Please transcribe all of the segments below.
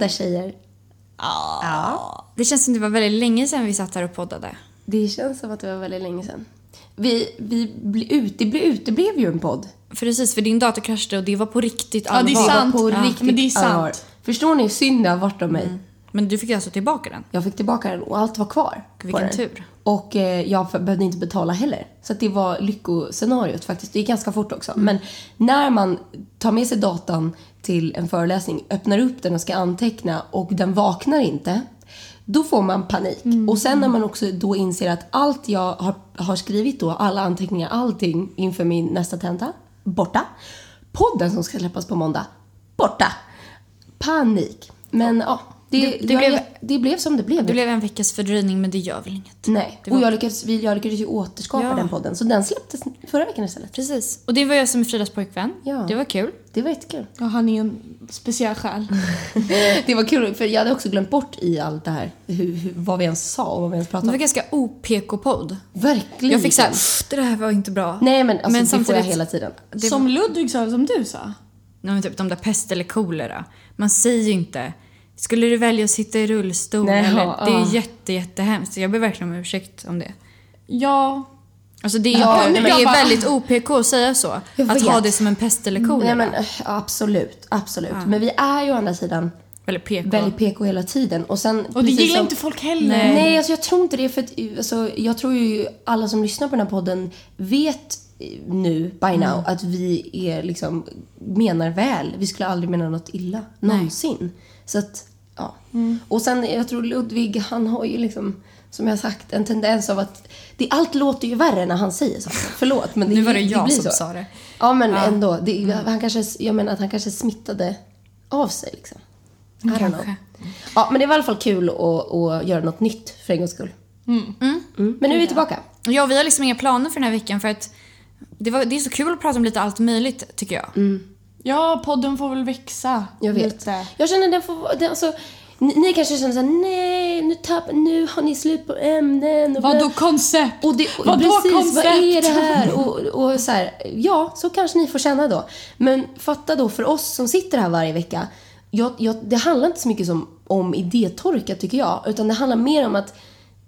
Hej! Hej! Hej! Det är måndag tjejer. Ja. Det känns som det var väldigt länge sedan vi satt här och poddade. Det känns som att det var väldigt länge sedan. Vi, vi ble ut, det ble, uteblev ju en podd. Precis, för din dator kraschade och det var på riktigt Ja, det är allvar. sant. På Ja, riktigt men det är sant. allvar. Förstår ni hur synd det har varit om mig? Men du fick alltså tillbaka den. Jag fick tillbaka den och allt var kvar. Vilken den. tur. Och eh, jag behövde inte betala heller. Så att det var lyckoscenariot faktiskt. Det gick ganska fort också. Men när man tar med sig datan till en föreläsning, öppnar upp den och ska anteckna och den vaknar inte. Då får man panik. Och sen när man också då inser att allt jag har, har skrivit då, alla anteckningar, allting inför min nästa tenta, borta. Podden som ska släppas på måndag, borta. Panik. Men ja, det, Det- det jag- blev- det blev som det blev. Det blev en veckas fördröjning men det gör väl inget. Nej, Det var- och jag lyckades, vi, jag lyckades ju återskapa Ja. den podden. Så den släpptes förra veckan istället. Precis. Och det var jag som är Fridas pojkvän. Ja. Det var kul. Det var jättekul. Ja, han är en speciell själ. Det var kul, för jag hade också glömt bort i allt det här hur, hur, vad vi ens sa och vad vi ens Det pratade var om. ganska OPK-podd. Verkligen. Jag fick såhär, det här var inte bra. Nej men alltså Men det får jag samtidigt- hela tiden. Det Som var, Ludvig sa, som du sa. nej, men typ de där pest eller kolera. Man säger ju inte, skulle du välja att sitta i rullstol? Nej, eller, ja, det är ja. jätte, jättehemskt. Jag ber verkligen om ursäkt om det. Ja, Alltså det är, Ja, nej, det är bara- väldigt OPK att säga så. Jag Att ha det som en pest eller kolera. Nej men eh, absolut, absolut. Men vi är ju å andra sidan Väldigt PK. väldigt PK hela tiden. Och, sen, och det gillar som- inte folk heller. Nej, alltså jag tror inte det. För att, alltså, jag tror ju alla som lyssnar på den här podden vet nu, by Mm. now, att vi är liksom, menar väl. Vi skulle aldrig mena något illa, någonsin. Så att, ja. Mm. Och sen, jag tror Ludvig, han har ju liksom, som jag sagt, en tendens av att det, allt låter ju värre när han säger saker. Förlåt, men det, Nu var det det jag blir som så. sa det. Ja, men ändå. Det, han kanske, jag menar att han kanske smittade av sig liksom. Kanske. Ja, men det var i alla fall kul att, att göra något nytt för en gångs skull. Mm. Men nu är vi tillbaka. Ja, vi har liksom inga planer för den här veckan för att det, var, det är så kul att prata om lite allt möjligt tycker jag. Ja, podden får väl växa Jag vet. lite. Jag känner den får den, alltså, ni, ni kanske känner såhär, nej, nu, tapp, nu har ni slut på ämnen. Och Vadå bla." koncept? Och det, och Vadå precis, koncept? vad är det här? Och, och så här, ja, så kanske ni får känna då. Men fatta då, för oss som sitter här varje vecka, jag, jag, det handlar inte så mycket som, om idétorka tycker jag, utan det handlar mer om att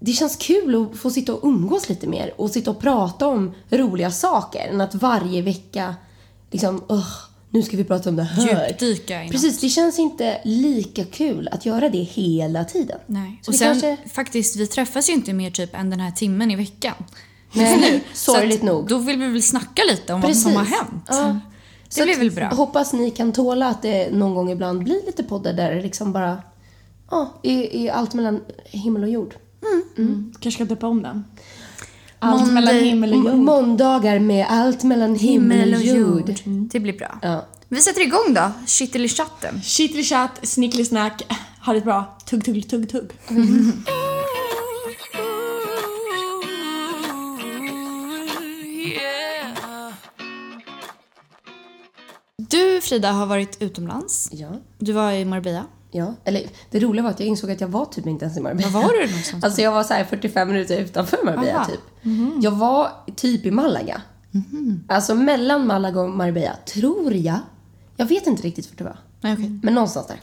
det känns kul att få sitta och umgås lite mer och sitta och prata om roliga saker än att varje vecka liksom, "Ugh, nu ska vi prata om det här. Djupdyka i något. Precis, det känns inte lika kul att göra det hela tiden. Nej. Så Och sen kanske- faktiskt, vi träffas ju inte mer typ än den här timmen i veckan. Nej, Så sorgligt nog. Då vill vi väl snacka lite om vad som har hänt. Ja. Det Så blir väl bra. Hoppas ni kan tåla att det någon gång ibland blir lite poddar där det liksom bara ja, är, är allt mellan himmel och jord. Kanske ska döpa om den. Allt Måndag- mellan himmel och jord. Måndagar med allt mellan himmel och jord. Det blir bra. Ja. Vi sätter igång då. Shittily-chatten. Shittily chat, snickly snack. Ha det bra. Tugg, tugg, tugg, tugg. Du Frida har varit utomlands. Ja. Du var i Marbella. Ja. Eller det roliga var att jag insåg att jag var typ inte ens i Marbella. Var var du någonstans? Alltså jag var så här 45 minuter utanför Marbella Aha. typ. Jag var typ i Malaga. Alltså mellan Malaga och Marbella, tror jag. Jag vet inte riktigt vart det var. Nej, okej. Men någonstans där.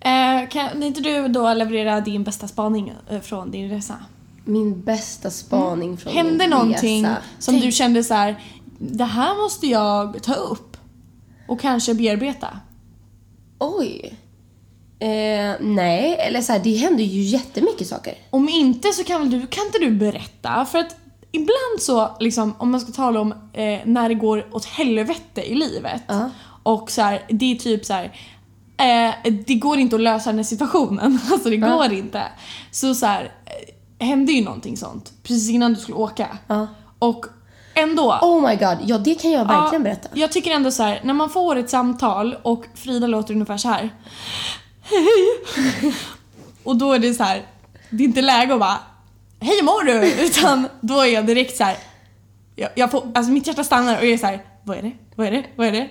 Eh, kan inte du då leverera din bästa spaning eh, från din resa? Min bästa spaning från Hände min någonting resa. som du kände så här, det här måste jag ta upp och kanske bearbeta? Oj. Eh, nej, eller så här, det hände ju jättemycket saker. Om inte så kan väl du, kan inte du berätta? För att ibland så, liksom, om man ska tala om eh, när det går åt helvete i livet Ja. och så här, det är typ så här. Eh, det går inte att lösa den här situationen. Alltså det Ja. går inte. Så så här, eh, hände ju någonting sånt precis innan du skulle åka. Ja. Och ändå. Oh my god, ja det kan jag verkligen berätta. Jag tycker ändå så här, när man får ett samtal och Frida låter ungefär så här. Hej! och då är det så här, det är inte läge att bara Hej mår du? Utan då är jag direkt så här. Jag, jag får, alltså mitt hjärta stannar och jag är så här, vad är det? Vad är det? Vad är det?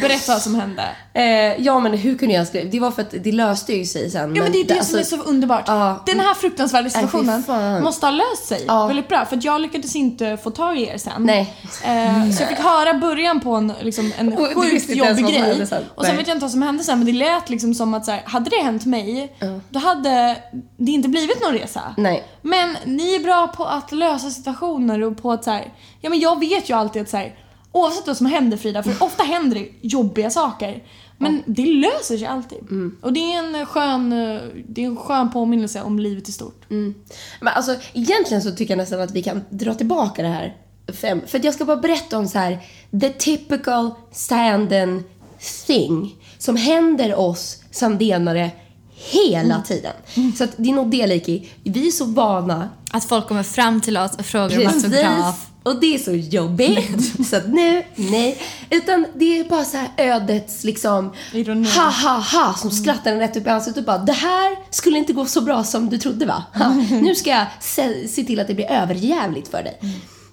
Berätta vad som hände. Eh, ja men hur kunde jag skriva? Det var för att det löste ju sig sen. Ja men det är det alltså- som är så underbart. Ja. Den här fruktansvärda situationen fan. måste ha löst sig Ja. väldigt bra. För jag lyckades inte få tag i er sen. Nej. Eh, så jag fick höra början på en, liksom, en Och sjukt jobbig grej. Och sen vet jag inte vad som hände sen men det lät liksom som att så här, hade det hänt mig, då hade det inte blivit någon resa. Nej. Men ni är bra på att lösa situationer och på att så här, ja men jag vet ju alltid att så här, oavsett vad som händer Frida, för ofta händer det jobbiga saker. Men det löser sig alltid. Mm. Och det är en skön, eh, det är en skön påminnelse om livet i stort. Men alltså egentligen så tycker jag nästan att vi kan dra tillbaka det här. Fem, för jag ska bara berätta om så här the typical sanden thing som händer oss sandenare hela tiden. Så att det är nog det Liki. Vi är så vana Att folk kommer fram till oss och frågar om autograf. Och det är så jobbigt. så att nu, nej. Utan det är bara så här ödets liksom Ironi. ha ha ha som skrattar en rätt upp i ansiktet och bara det här skulle inte gå så bra som du trodde va? Ha, nu ska jag se, se till att det blir överjävligt för dig.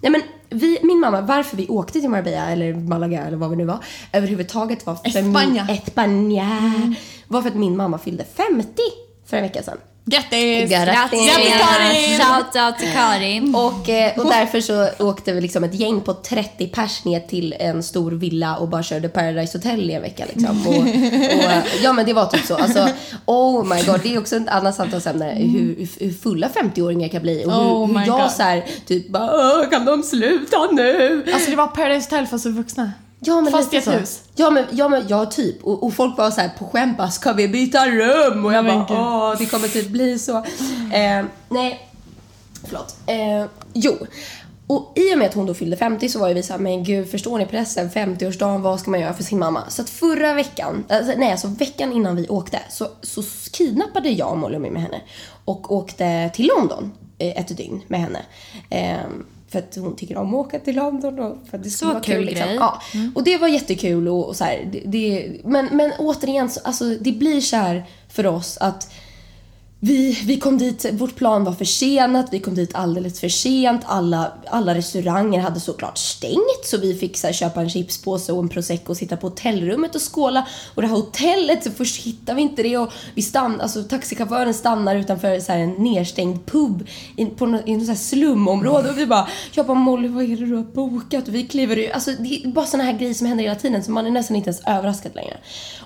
Nej men vi, min mamma, varför vi åkte till Marbella eller Malaga eller vad vi nu var överhuvudtaget var för España. min, España, var för att min mamma fyllde 50 för en vecka sedan. Grattis! Grattis! Grattis Karin! Shout out till Karin. Och, eh, och därför så åkte vi liksom ett gäng på 30 pers ner till en stor villa och bara körde Paradise Hotel i en vecka liksom. Och, och, ja men det var typ så. Alltså, oh my god, det är också ett annat samtalsämne. Hur, hur fulla 50-åringar kan bli och hur, Oh hur jag God. så här, typ bara "Åh, kan de sluta nu? Alltså det var Paradise Hotel fast för vuxna. Ja, men Fast lite så. hus. Ja men, ja, men ja, typ. Och, och folk var så här på skämt bara, ska vi byta rum? Och jag Men bara, gud. åh, det kommer typ bli så. Eh, nej, förlåt. Eh, jo. Och i och med att hon då fyllde 50 så var ju vi såhär, men gud förstår ni pressen? 50-årsdagen, vad ska man göra för sin mamma? Så att förra veckan, alltså, nej alltså veckan innan vi åkte så, så kidnappade jag Molly med henne och åkte till London eh, ett dygn med henne. Eh, för att hon tycker om att åka till London och för att det Så vara kul kul. Liksom. grej. Ja. Och det var jättekul och, och så här, det, det, men, men återigen, så, alltså, det blir så här för oss att vi, vi kom dit, vårt plan var försenat, vi kom dit alldeles för sent, alla, alla restauranger hade såklart stängt så vi fick så här, köpa en chipspåse och en prosecco och sitta på hotellrummet och skåla. Och det här hotellet, så först hittade vi inte det och vi stann, alltså taxichauffören stannar utanför så här, en nedstängd pub i, på något, i något så här slumområde och vi bara, jag bara Molly vad är det du har bokat? Och vi kliver ur. alltså det är bara såna här grejer som händer hela tiden så man är nästan inte ens överraskad längre.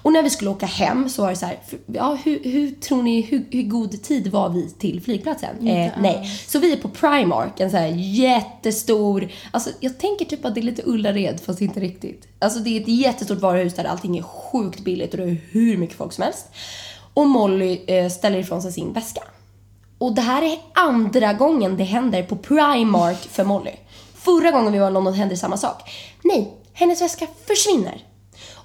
Och när vi skulle åka hem så var det så här, för- ja hur, hur tror ni, hur, hur god tid var vi till flygplatsen? Eh, nej. Så vi är på Primark, en så här jättestor, alltså jag tänker typ att det är lite Ullared fast inte riktigt. Alltså det är ett jättestort varuhus där allting är sjukt billigt och det är hur mycket folk som helst. Och Molly eh, ställer ifrån sig sin väska. Och det här är andra gången det händer på Primark för Molly. Förra gången vi var i London hände samma sak. Nej, hennes väska försvinner.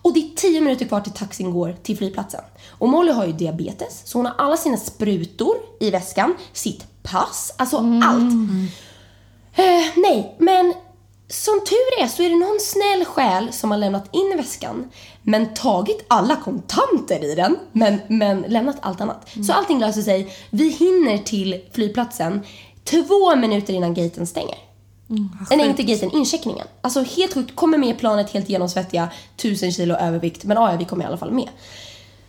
Och det är 10 minuter kvar till taxin går till flygplatsen. Och Molly har ju diabetes, så hon har alla sina sprutor i väskan, sitt pass, alltså allt. Eh, nej, men som tur är så är det någon snäll själ som har lämnat in väskan men tagit alla kontanter i den men, men lämnat allt annat. Så allting löser sig. Vi hinner till flygplatsen två minuter innan gaten stänger. Eh, Nej, inte gaten, incheckningen. Alltså helt sjukt. Kommer med planet helt genomsvettiga, tusen kilo övervikt. Men ja, vi kommer i alla fall med.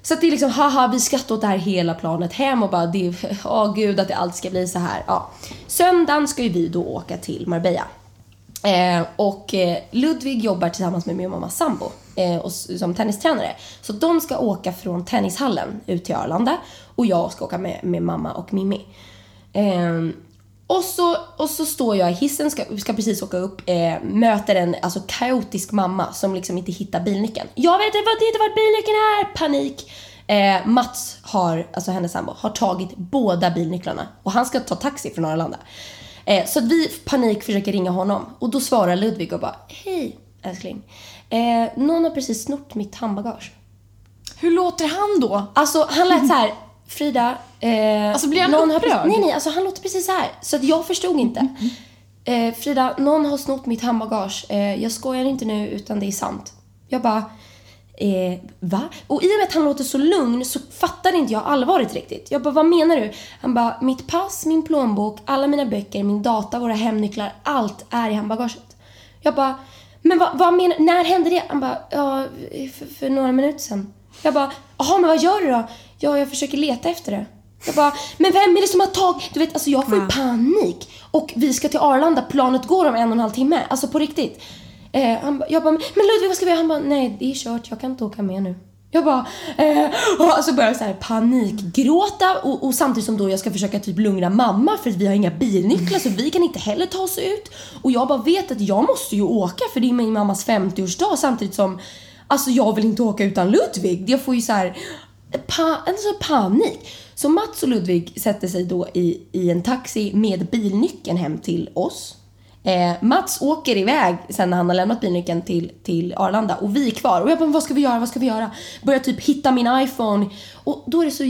Så att det är liksom, haha, vi skrattar åt det här hela planet hem och bara, det är, oh, gud att det alltid ska bli så här. Ja. Söndagen ska ju vi då åka till Marbella. Eh, och eh, Ludvig jobbar tillsammans med min mammas sambo eh, och, som tennistränare. Så de ska åka från tennishallen ut till Arlanda och jag ska åka med, med mamma och Mimmi. Ehm, och, så, och så står jag i hissen, ska, ska precis åka upp, eh, möter en alltså, kaotisk mamma som liksom inte hittar bilnyckeln. Jag vet inte, vart bilnyckeln är! Panik! Eh, Mats har, alltså hennes sambo, har tagit båda bilnycklarna och han ska ta taxi från Arlanda. Eh, så vi panik försöker ringa honom och då svarar Ludvig och bara Hej älskling. Eh, någon har precis snott mitt handbagage. Hur låter han då? Alltså han lät så här Frida, eh, Alltså, blir han någon har upprörd? precis, Nej nej, alltså han låter precis så här. Så att jag förstod inte. Eh, Frida, någon har snott mitt handbagage. Eh, jag skojar inte nu utan det är sant. Jag bara, eh, va? Och i och med att han låter så lugn så fattar inte jag allvaret riktigt. Jag bara, vad menar du? Han bara, mitt pass, min plånbok, alla mina böcker, min data, våra hemnycklar, allt är i handbagaget. Jag bara, men vad, vad menar När hände det? Han bara, ja, för, för några minuter sedan. Jag bara, jaha, men vad gör du då? Ja, jag försöker leta efter det. Jag bara, men vem är det som har tagit... Du vet, alltså jag får ju panik. Och vi ska till Arlanda, planet går om en och en halv timme. Alltså på riktigt. Eh, han, ba- jag bara, men Ludvig vad ska vi göra? Han bara, nej det är kört, jag kan inte åka med nu. Jag bara, eh, och alltså börjar så här panikgråta och, och samtidigt som då jag ska försöka typ lugna mamma för att vi har inga bilnycklar så vi kan inte heller ta oss ut. Och jag bara vet att jag måste ju åka för det är min mammas 50-årsdag samtidigt som Alltså jag vill inte åka utan Ludvig. Jag får ju så här pa, alltså panik. Så Mats och Ludvig sätter sig då i, i en taxi med bilnyckeln hem till oss. Eh, Mats åker iväg sen när han har lämnat bilnyckeln till, till Arlanda och vi är kvar. Och jag bara, vad ska vi göra? Vad ska vi göra? Börjar typ hitta min iPhone. Och då är det så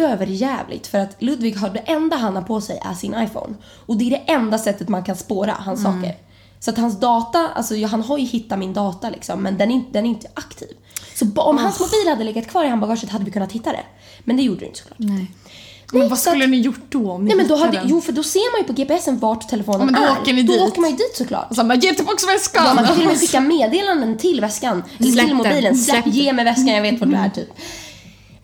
överjävligt för att Ludvig har det enda han har på sig är sin iPhone. Och det är det enda sättet man kan spåra hans saker. Så att hans data, alltså han har ju hittat min data liksom men den är, inte- den är inte aktiv. Så om hans mobil hade legat kvar i handbagaget hade vi kunnat hitta det. Men det gjorde det inte såklart. Nej. Men vad så att- skulle ni gjort då om ni Nej men då hade, den? jo för då ser man ju på GPSen vart telefonen Ja, men då är. åker ni då dit. åker man ju dit såklart. Och så bara, ge tillbaka väskan! Ja, man kan till och med skicka meddelanden till väskan. Släpp till mobilen. Släpp, Släpp ge mig väskan, jag vet vart du är typ.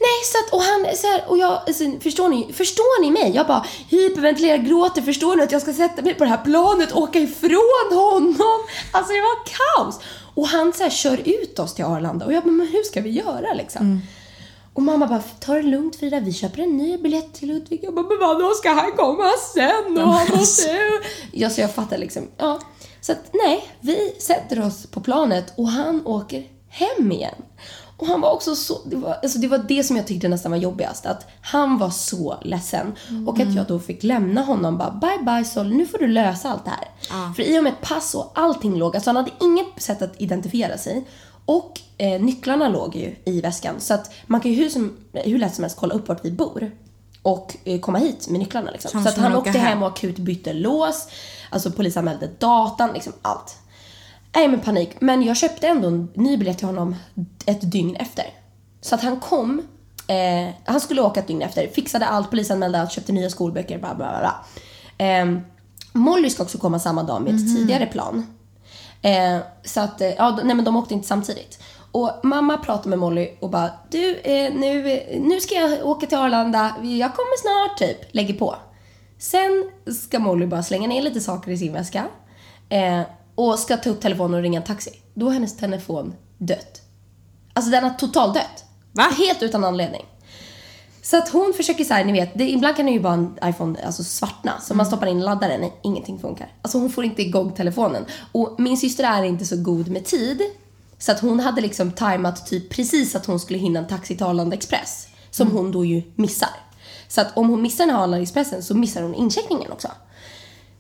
Nej, så att, och han så här, och jag, alltså, förstår ni, förstår ni mig? Jag bara hyperventilerar, gråter, förstår ni att jag ska sätta mig på det här planet och åka ifrån honom? Alltså det var kaos! Och han så här, kör ut oss till Arlanda och jag bara, men hur ska vi göra liksom? Och mamma bara, ta det lugnt Frida, vi köper en ny biljett till Ludvig. Jag bara, men vadå, ska han komma sen? Och han måste... Ja, så jag fattar liksom. Ja. Så att nej, vi sätter oss på planet och han åker hem igen. Och han var också så, det var, alltså det var det som jag tyckte nästan var jobbigast. Att han var så ledsen. Och att jag då fick lämna honom bara, bye bye Sol, nu får du lösa allt det här. För i och med ett pass och allting låg, alltså han hade inget sätt att identifiera sig. Och eh, nycklarna låg ju i väskan. Så att man kan ju hur, som, hur lätt som helst kolla upp vart vi bor. Och eh, komma hit med nycklarna liksom. Som så att han åkte hem. och akut bytte lås. Alltså polisanmälde datan, liksom allt. Nej men panik. Men jag köpte ändå en ny biljett till honom ett dygn efter. Så att han kom, eh, han skulle åka ett dygn efter, fixade allt, polisanmälde allt, köpte nya skolböcker, bla bla bla. Eh, Molly ska också komma samma dag med ett tidigare plan. Eh, så att, eh, ja, nej men de åkte inte samtidigt. Och mamma pratade med Molly och bara du, eh, nu, nu ska jag åka till Arlanda, jag kommer snart typ, lägger på. Sen ska Molly bara slänga ner lite saker i sin väska eh, och ska ta upp telefonen och ringa en taxi. Då har hennes telefon dött. Alltså den har totalt dött. Va? Helt utan anledning. Så att hon försöker så här, ni vet, det, ibland kan det ju bara en iPhone alltså svartna. Så man stoppar in laddaren, nej, ingenting funkar. Alltså hon får inte igång telefonen. Och min syster är inte så god med tid. Så att hon hade liksom tajmat typ precis att hon skulle hinna en taxi till Arlanda Express. Som hon då ju missar. Så att om hon missar den här Arlanda Expressen så missar hon incheckningen också.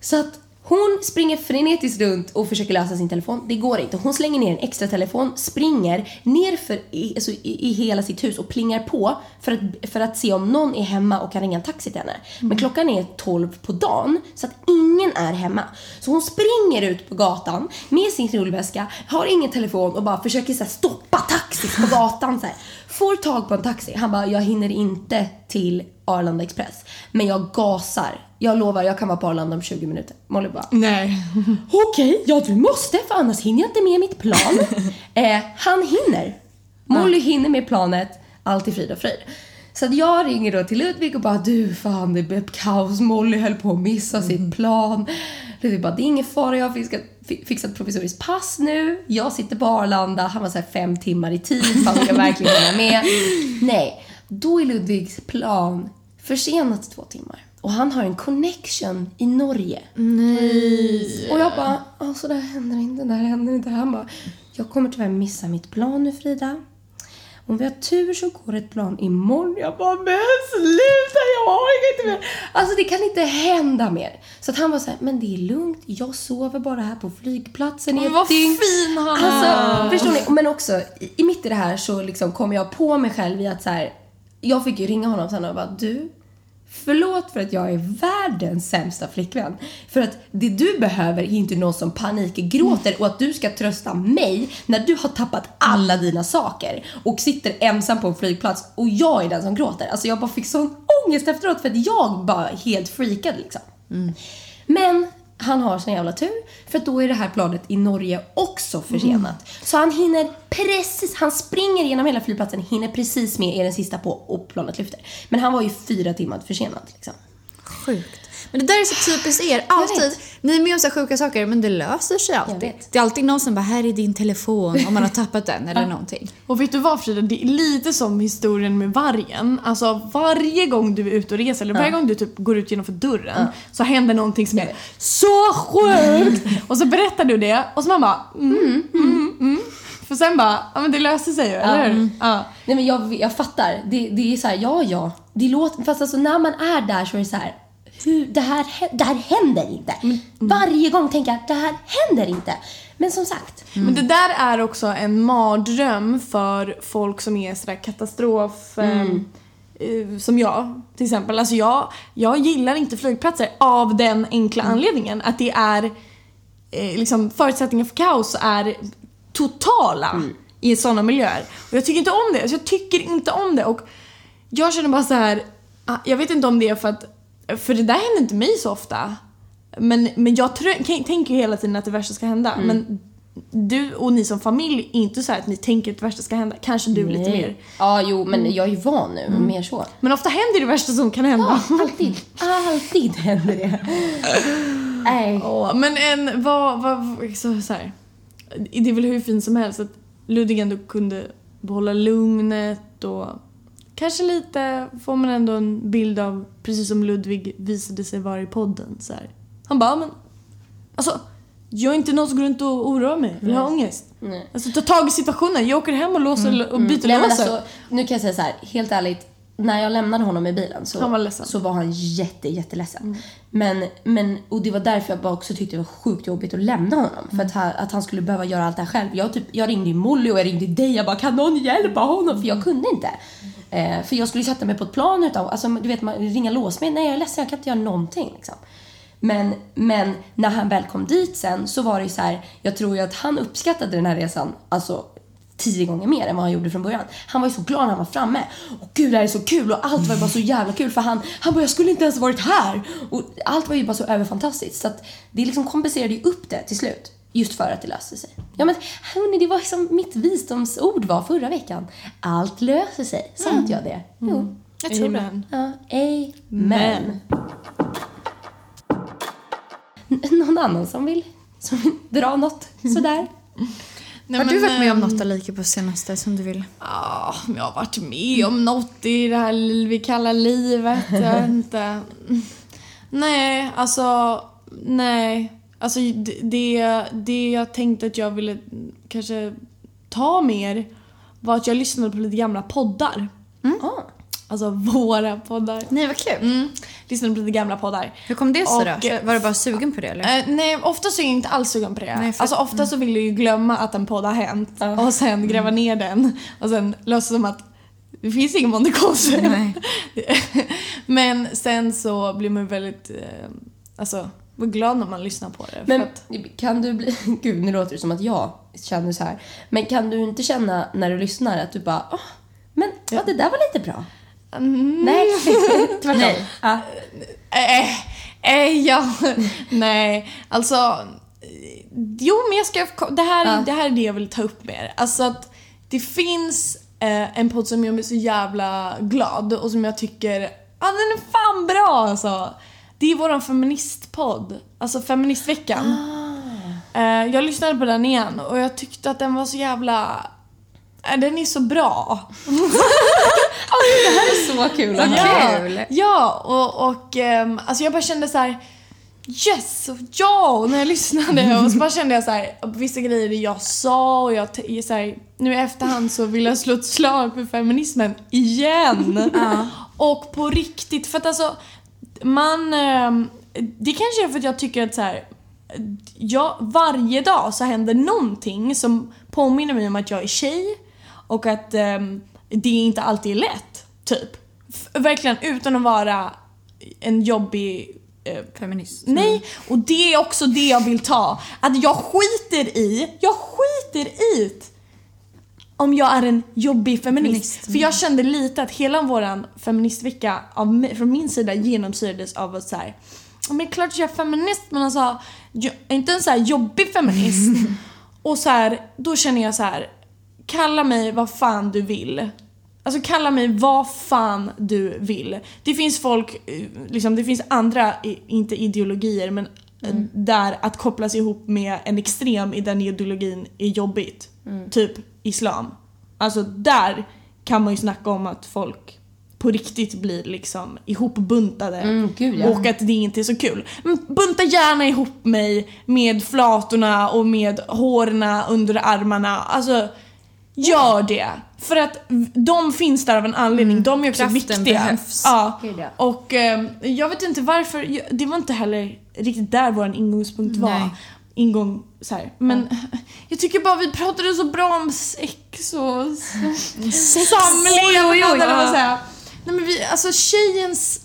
Så att hon springer frenetiskt runt och försöker lösa sin telefon. Det går inte. Hon slänger ner en extra telefon, springer ner för, i, alltså, i, i hela sitt hus och plingar på för att, för att se om någon är hemma och kan ringa en taxi till henne. Men klockan är 12 på dagen så att ingen är hemma. Så hon springer ut på gatan med sin rullväska, har ingen telefon och bara försöker så stoppa taxis på gatan. Så här. Får tag på en taxi. Han bara, jag hinner inte till Arlanda Express. Men jag gasar. Jag lovar, jag kan vara på Arlanda om 20 minuter. Molly bara, Nej. okej, ja du måste för annars hinner jag inte med mitt plan. eh, han hinner. Molly hinner med planet, allt är frid och fröjd. Så att jag ringer då till Ludvig och bara du fan det blev kaos, Molly höll på att missa sitt plan. Ludvig bara det är ingen fara, jag har fixat, fi- fixat provisoriskt pass nu. Jag sitter på Arlanda, han var så fem timmar i tid, han ska verkligen hinna med. Nej, då är Ludvigs plan försenat två timmar. Och han har en connection i Norge. Nej. Och jag bara, alltså det här händer inte, det här händer inte. Han bara, jag kommer tyvärr missa mitt plan nu Frida. Om vi har tur så går ett plan imorgon. Jag bara, men sluta, jag orkar inte mer. Alltså det kan inte hända mer. Så att han var så här, men det är lugnt, jag sover bara här på flygplatsen i ett vad dygn. fin han Alltså, är. förstår ni? Men också, i, i mitt i det här så liksom kom jag på mig själv i att så här, jag fick ju ringa honom sen och bara, du, Förlåt för att jag är världens sämsta flickvän. För att det du behöver är inte någon som panikgråter och att du ska trösta mig när du har tappat alla dina saker och sitter ensam på en flygplats och jag är den som gråter. Alltså jag bara fick sån ångest efteråt för att jag bara helt freakade liksom. Men han har sån jävla tur för då är det här planet i Norge också försenat. Så han hinner precis, han springer genom hela flygplatsen, hinner precis med, är den sista på och planet lyfter. Men han var ju fyra timmar försenad liksom. Sjukt. Men det där är så typiskt er. Alltid. Ni är med om så sjuka saker, men det löser sig alltid. Det är alltid någon som bara, här är din telefon, om man har tappat den eller någonting. Och vet du vad Frida, det är lite som historien med vargen. Alltså varje gång du är ute och reser, eller varje gång du typ går ut genom för dörren så händer någonting som är så sjukt! och så berättar du det och så man bara mm, mm, mm. För sen bara, ja men det löser sig ju, eller hur? Ja. Nej men jag, jag fattar. Det, det är så här, ja ja. Det låter, fast alltså när man är där så är det så här. Hur, det, här, hä- det här händer inte. Varje gång tänker jag, det här händer inte. Men som sagt. Men det där är också en mardröm för folk som är sådär katastrof... Mm. Eh, eh, som jag till exempel. Alltså jag, jag gillar inte flygplatser av den enkla Mm. anledningen att det är eh, liksom förutsättningar för kaos är totala Mm. i sådana miljöer. Och jag tycker inte om det. Alltså jag tycker inte om det. Och jag känner bara så här. ah, jag vet inte om det är för att, för det där händer inte mig så ofta. Men, men jag tror, tänker ju hela tiden att det värsta ska hända. Mm. Men du och ni som familj är inte så här att ni tänker att det värsta ska hända. Kanske du lite Nej. mer. Ja, jo, men jag är ju van nu. Mer så. Men ofta händer det värsta som kan hända. Ja, alltid. Alltid händer det. Nej. Åh, men en, vad, vad, så, så här. Det är väl hur fint som helst att Ludvig ändå kunde behålla lugnet och kanske lite får man ändå en bild av, precis som Ludvig visade sig vara i podden. Så här. Han bara, men alltså jag är inte någon som går runt och oroar mig eller har ångest. Nej. Alltså ta tag i situationen, jag åker hem och låser och byter men låser. alltså, nu kan jag säga så här, helt ärligt. När jag lämnade honom i bilen så Han var ledsen. så var han jätte, jätteledsen. Men, men, och det var därför jag bara också tyckte det var sjukt jobbigt att lämna honom. För att, han- att han skulle behöva göra allt det här själv. Jag, typ, jag ringde Molly och jag ringde dig. Jag bara, kan någon hjälpa honom? För jag kunde inte. Eh, för jag skulle sätta mig på ett plan utan, alltså du vet, man ringa låsmed. Nej, jag är ledsen, jag kan inte göra någonting liksom. Men, men när han väl kom dit sen så var det ju så här, jag tror ju att han uppskattade den här resan, alltså tio gånger mer än vad han gjorde från början. Han var ju så glad när han var framme. Och gud det här är så kul och allt var ju bara så jävla kul för han, han bara jag skulle inte ens varit här. Och allt var ju bara så överfantastiskt. Så att det liksom kompenserade ju upp det till slut. Just för att det löste sig. Ja men hörni, det var som mitt visdomsord var förra veckan. Allt löser sig. Sa inte jag det? Jo. Jag tror det. Ja, amen. N- Någon annan som vill, som vill dra något sådär? Nej, Har du men, varit med om ehm, något Alika på senaste som du vill? Ja, om jag har varit med om något i det här vi kallar livet. Jag vet inte. Nej, alltså... Nej. Alltså det, det, det jag tänkte att jag ville kanske ta mer var att jag lyssnade på lite gamla poddar. Ah. Alltså våra poddar. Nej, vad kul. Mm. Lyssnade på lite gamla poddar. Hur kom det sig då? eh, Var du bara sugen på det eller? Eh, nej, ofta så är jag inte alls sugen på det. Nej, för- Alltså ofta så vill jag ju glömma att en podd har hänt och sen gräva ner den och sen låtsas som att det finns ingen Monte. Men sen så blir man väldigt, eh, alltså, var glad när man lyssnar på det. Men att, kan du bli... Gud, nu låter det som att jag känner så här. Men kan du inte känna när du lyssnar att du bara... Åh, men ja, det där var lite bra. Nej, tvärtom. Nej. Ja. eh, eh, ja, nej, alltså, eh, jo men jag ska, det här, Ja. det här är det jag vill ta upp med er. Alltså att det finns eh, en podd som gör mig så jävla glad och som jag tycker, ja ah, den är fan bra alltså. Det är våran feministpodd, alltså feministveckan. Eh, jag lyssnade på den igen och jag tyckte att den var så jävla... eh, Den är så bra. Det här är så kul Vad höra. kul. Ja, och, och ehm, alltså jag bara kände så här. Yes! Ja! Och när jag lyssnade och så bara kände jag så här, vissa grejer jag sa och jag så här, nu i efterhand så vill jag slå ett slag för feminismen igen. Och på riktigt, för att alltså man, ehm, det kanske är för att jag tycker att så här, ja, varje dag så händer någonting som påminner mig om att jag är tjej och att ehm, det inte alltid är lätt, typ. F- verkligen utan att vara en jobbig eh, Feminist. Nej, och det är också det jag vill ta. Att jag skiter i, jag skiter i om jag är en jobbig feminist. Feminist. För jag kände lite att hela våran feministvecka av, från min sida genomsyrades av att så här, men klart jag är feminist men alltså, jag, inte en så här jobbig feminist. och så här, då känner jag så här, kalla mig vad fan du vill. Alltså kalla mig vad fan du vill. Det finns folk, eh, liksom, det finns andra, inte ideologier, men eh, där att kopplas ihop med en extrem i den ideologin är jobbigt. Typ islam. Alltså där kan man ju snacka om att folk på riktigt blir liksom ihopbuntade Mm, gud, ja. och att det inte är så kul. Bunta gärna ihop mig med flatorna och med hårna under armarna. Alltså, gör det. För att de finns där av en anledning. De är också Mm. Kraften viktiga. behövs. Ja. Gud, ja. Och ehm, jag vet inte varför, det var inte heller riktigt där vår ingångspunkt var. Nej. Ingång så här. Men jag tycker bara vi pratade så bra om sex och samlevnad. Oj, oj, eller vad ja. jag? Nej men vi, alltså tjejens,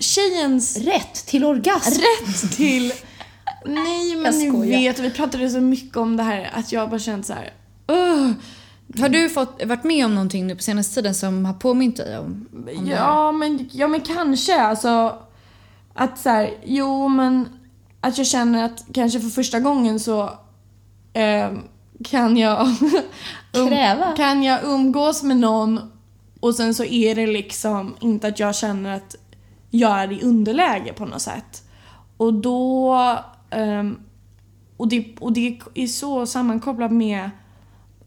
tjejens Rätt till orgasm. rätt till... Nej men ni vet, vi pratade så mycket om det här att jag bara känt så här. "Ugh." Har du fått, varit med om någonting nu på senaste tiden som har påmint dig om, om det här? Ja men, ja men kanske alltså. Att så här, jo men att jag känner att kanske för första gången så ehm, kan jag um, Kräva. kan jag umgås med någon och sen så är det liksom inte att jag känner att jag är i underläge på något sätt. Och då ehm, och, det, och det är så sammankopplat med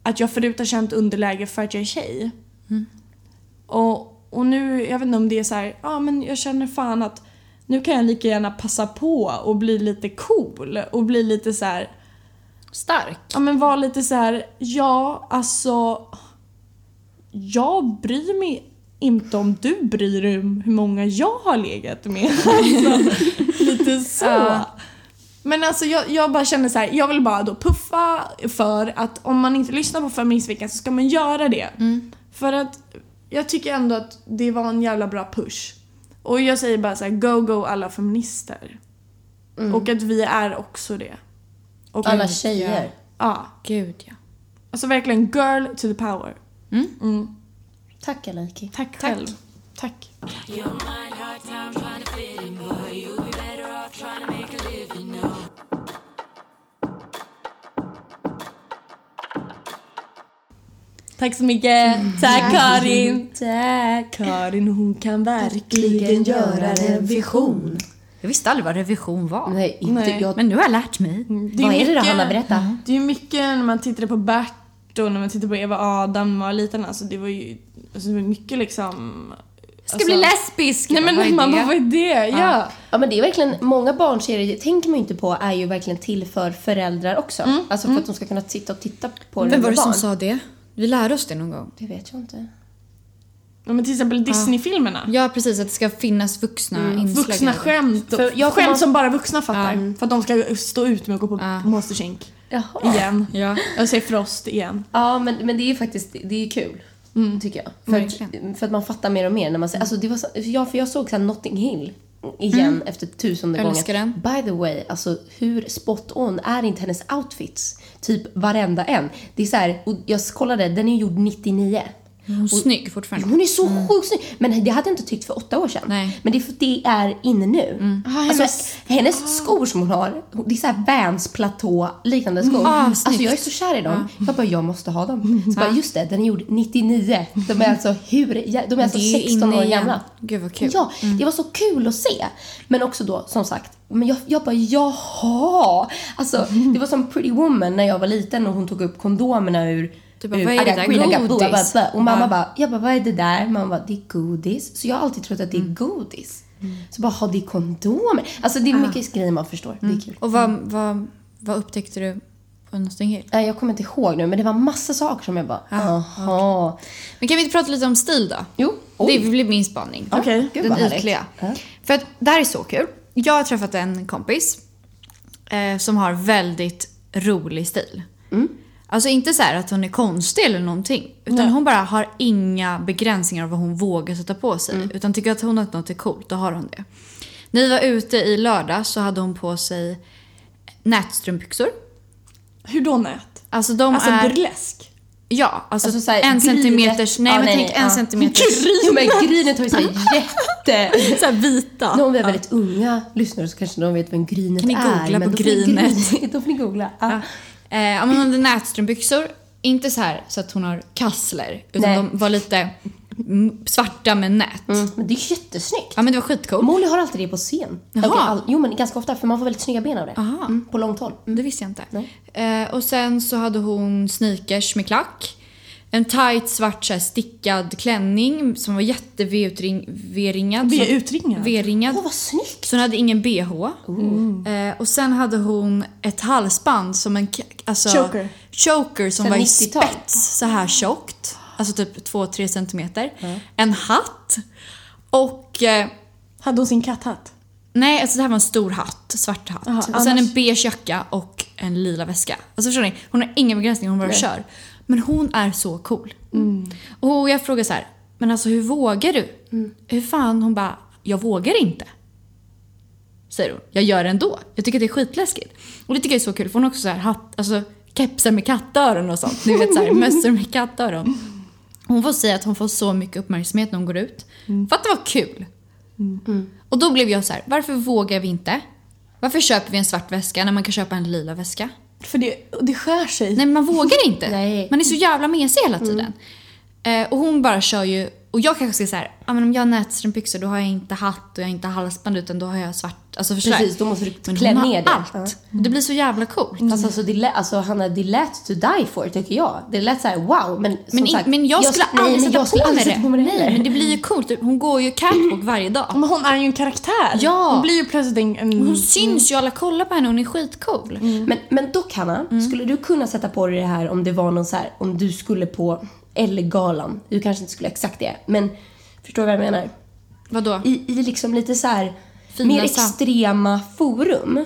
att jag förut har känt underläge för att jag är tjej. Och, och nu, jag vet inte om det är så här, ja men jag känner fan att nu kan jag lika gärna passa på och bli lite cool och bli lite så här, Stark. ja men vara lite så här, ja alltså jag bryr mig inte om du bryr dig om hur många jag har legat med. Alltså, lite så. Ja. Men alltså jag, jag bara känner så här, jag vill bara då puffa för att om man inte lyssnar på Feministveckan så ska man göra det. För att jag tycker ändå att det var en jävla bra push. Och jag säger bara så här, go go alla feminister. Och att vi är också det. Och Alla tjejer. Ja. Gud ja. Alltså verkligen girl to the power. Mm. Tack Alaiki. Tack själv. Tack. Tack så mycket. Tack Karin. Tack. Karin hon kan verkligen göra revision. Jag visste aldrig vad revision var. Nej, inte Nej. jag. Men nu har jag lärt mig. Det Vad är det då mycket- Hanna? Berätta. Det är mycket när man tittade på Bert och när man tittade på Eva Adam när man var liten. Alltså det var ju alltså, det var mycket liksom... Ska alltså, bli lesbisk. Nej men Vad är man det? bara, vad är det? Ja. Ja men det är verkligen, många barnserier, tänker man ju inte på, är ju verkligen till för föräldrar också. Alltså för att de ska kunna sitta och titta på det Vem var det som barn. sa det? Vi lärde oss det någon gång. Det vet jag inte. Ja, men till exempel Disney-filmerna. Ja precis, att det ska finnas vuxna inslag. i Vuxna skämt. För jag Skämt som bara vuxna fattar. För att de ska stå ut med att gå på Ja. Monster Inc. Jaha. Igen. Ja. Jag säger Frost igen. Ja men, men det är ju faktiskt, det är kul. Tycker jag. För, Verkligen. för att man fattar mer och mer när man ser, alltså det var så, ja, för jag såg såhär Notting Hill igen efter tusende gången. Älskar den. By the way, alltså hur spot on är inte hennes outfits? Typ varenda en. Det är så här, och jag kollade, den är gjord 99. Hon är snygg fortfarande. Hon är så sjukt snygg! Men det hade jag inte tyckt för åtta år sedan. Nej. Men det är för att det är inne nu. Ah, Alltså, hennes- hennes skor som hon har, det är såhär Vans platå liknande skor. Ah, alltså jag är så kär i dem. Jag bara, jag måste ha dem. Så bara, just det, den är gjord 99. De är alltså hur, de är alltså Det är 16 år inne igen. gamla. Gud vad kul. Ja, det var så kul att se. Men också då, som sagt, men jag, jag bara jaha! Alltså, det var som Pretty Woman när jag var liten och hon tog upp kondomerna ur Du bara, vad är det där? Godis? Och mamma Ja. bara, jag bara, vad är det där? Mamma bara, det är godis. Så jag har alltid trott att det är Mm. godis. Så bara, ha det kondomer. Alltså det är mycket grejer man förstår. Det är kul. Och vad, vad, vad upptäckte du på Notting Hill? Nej, Jag kommer inte ihåg nu, men det var massa saker som jag bara, aha. Men kan vi inte prata lite om stil då? Jo, Det oj. blir min spaning. Okej. Gud, Den ytliga. Ja. För att det här är så kul. Jag har träffat en kompis eh, som har väldigt rolig stil. Mm. Alltså inte så här att hon är konstig eller någonting. Utan hon bara har inga begränsningar av vad hon vågar sätta på sig. Mm. Utan tycker att hon att något är coolt, då har hon det. När vi var ute i lördag så hade hon på sig nätstrumpbyxor. Hur då nät? Alltså de Alltså är... burlesk? Ja, alltså, Alltså så här, en centimeters, nej Ja, men nej, tänk nej, en ja. centimeters. Jo men grynet har ju såhär jätte... Såhär vita. Om vi är väldigt unga lyssnare så kanske de vet vad en grynet Kan ni är. googla men på då får ni grynet? gry- Då får ni googla. Ja. Eh, hon hade nätstrumpbyxor, inte så här så att hon har kassler, utan Nej. de var lite mm, svarta med nät. Mm, men det är jättesnyggt. Ja men det var skitcoolt. Molly har alltid det på scen. Jaha. All, jo men ganska ofta för man får väldigt snygga ben av det. Aha. Mm, på långt håll. Det visste jag inte. Eh, och sen så hade hon sneakers med klack. En tight svart så här, stickad klänning som var jätte-V-ringad. V-utringad? V-ringad. Åh vad snyggt! Så hon hade ingen bh. Eh, och sen hade hon ett halsband som en alltså, Choker. choker som Sen var i 90-tal. spets, så här tjockt. Alltså typ 2-3 centimeter. En hatt. Och... Eh, Hade hon sin katthatt? nej, alltså det här var en stor hatt. Svart hatt. Jaha, och sen annars- en beige jacka och en lila väska. Alltså förstår ni? Hon har ingen begränsning, hon bara kör. Men hon är så cool. Och jag frågar så här, men alltså hur vågar du? Hur fan? Hon bara, jag vågar inte. Säger hon. Jag gör det ändå. Jag tycker det är skitläskigt. Och det tycker jag är så kul för hon har också så här hatt, alltså kepsar med kattöron och sånt. Ni vet så här mössor med kattöron. Hon får säga att hon får så mycket uppmärksamhet när hon går ut. För att det var kul. Och då blev jag så här, varför vågar vi inte? Varför köper vi en svart väska när man kan köpa en lila väska? För det, det skär sig. Nej man vågar inte. Nej. Man är så jävla mesig hela tiden. Eh, och hon bara kör ju, och jag kanske ska säga ah, men om jag har nätstrumpbyxor då har jag inte hatt och jag har inte halsband utan då har jag svart, alltså förstår du? Precis, då måste du Men klä ner det. allt. Och det blir så jävla coolt. Fast alltså, det, lät, alltså Hanna, det lät to die for tycker jag. Det lät såhär wow, men som Men, in, sagt, men jag skulle nej, aldrig men sätta jag skulle på mig det. på mig det Nej, men det blir ju coolt. Hon går ju catwalk varje dag. Men hon är ju en karaktär. Ja. Hon blir ju plötsligt en... en Hon syns ju, alla kollar på henne, hon är skitcool. Men, men dock Hanna, Mm. skulle du kunna sätta på dig det här om det var någon så här, om du skulle på Ellegalan, du kanske inte skulle exakt det, men förstår du vad jag menar? Vadå? I, i liksom lite så här mer extrema forum.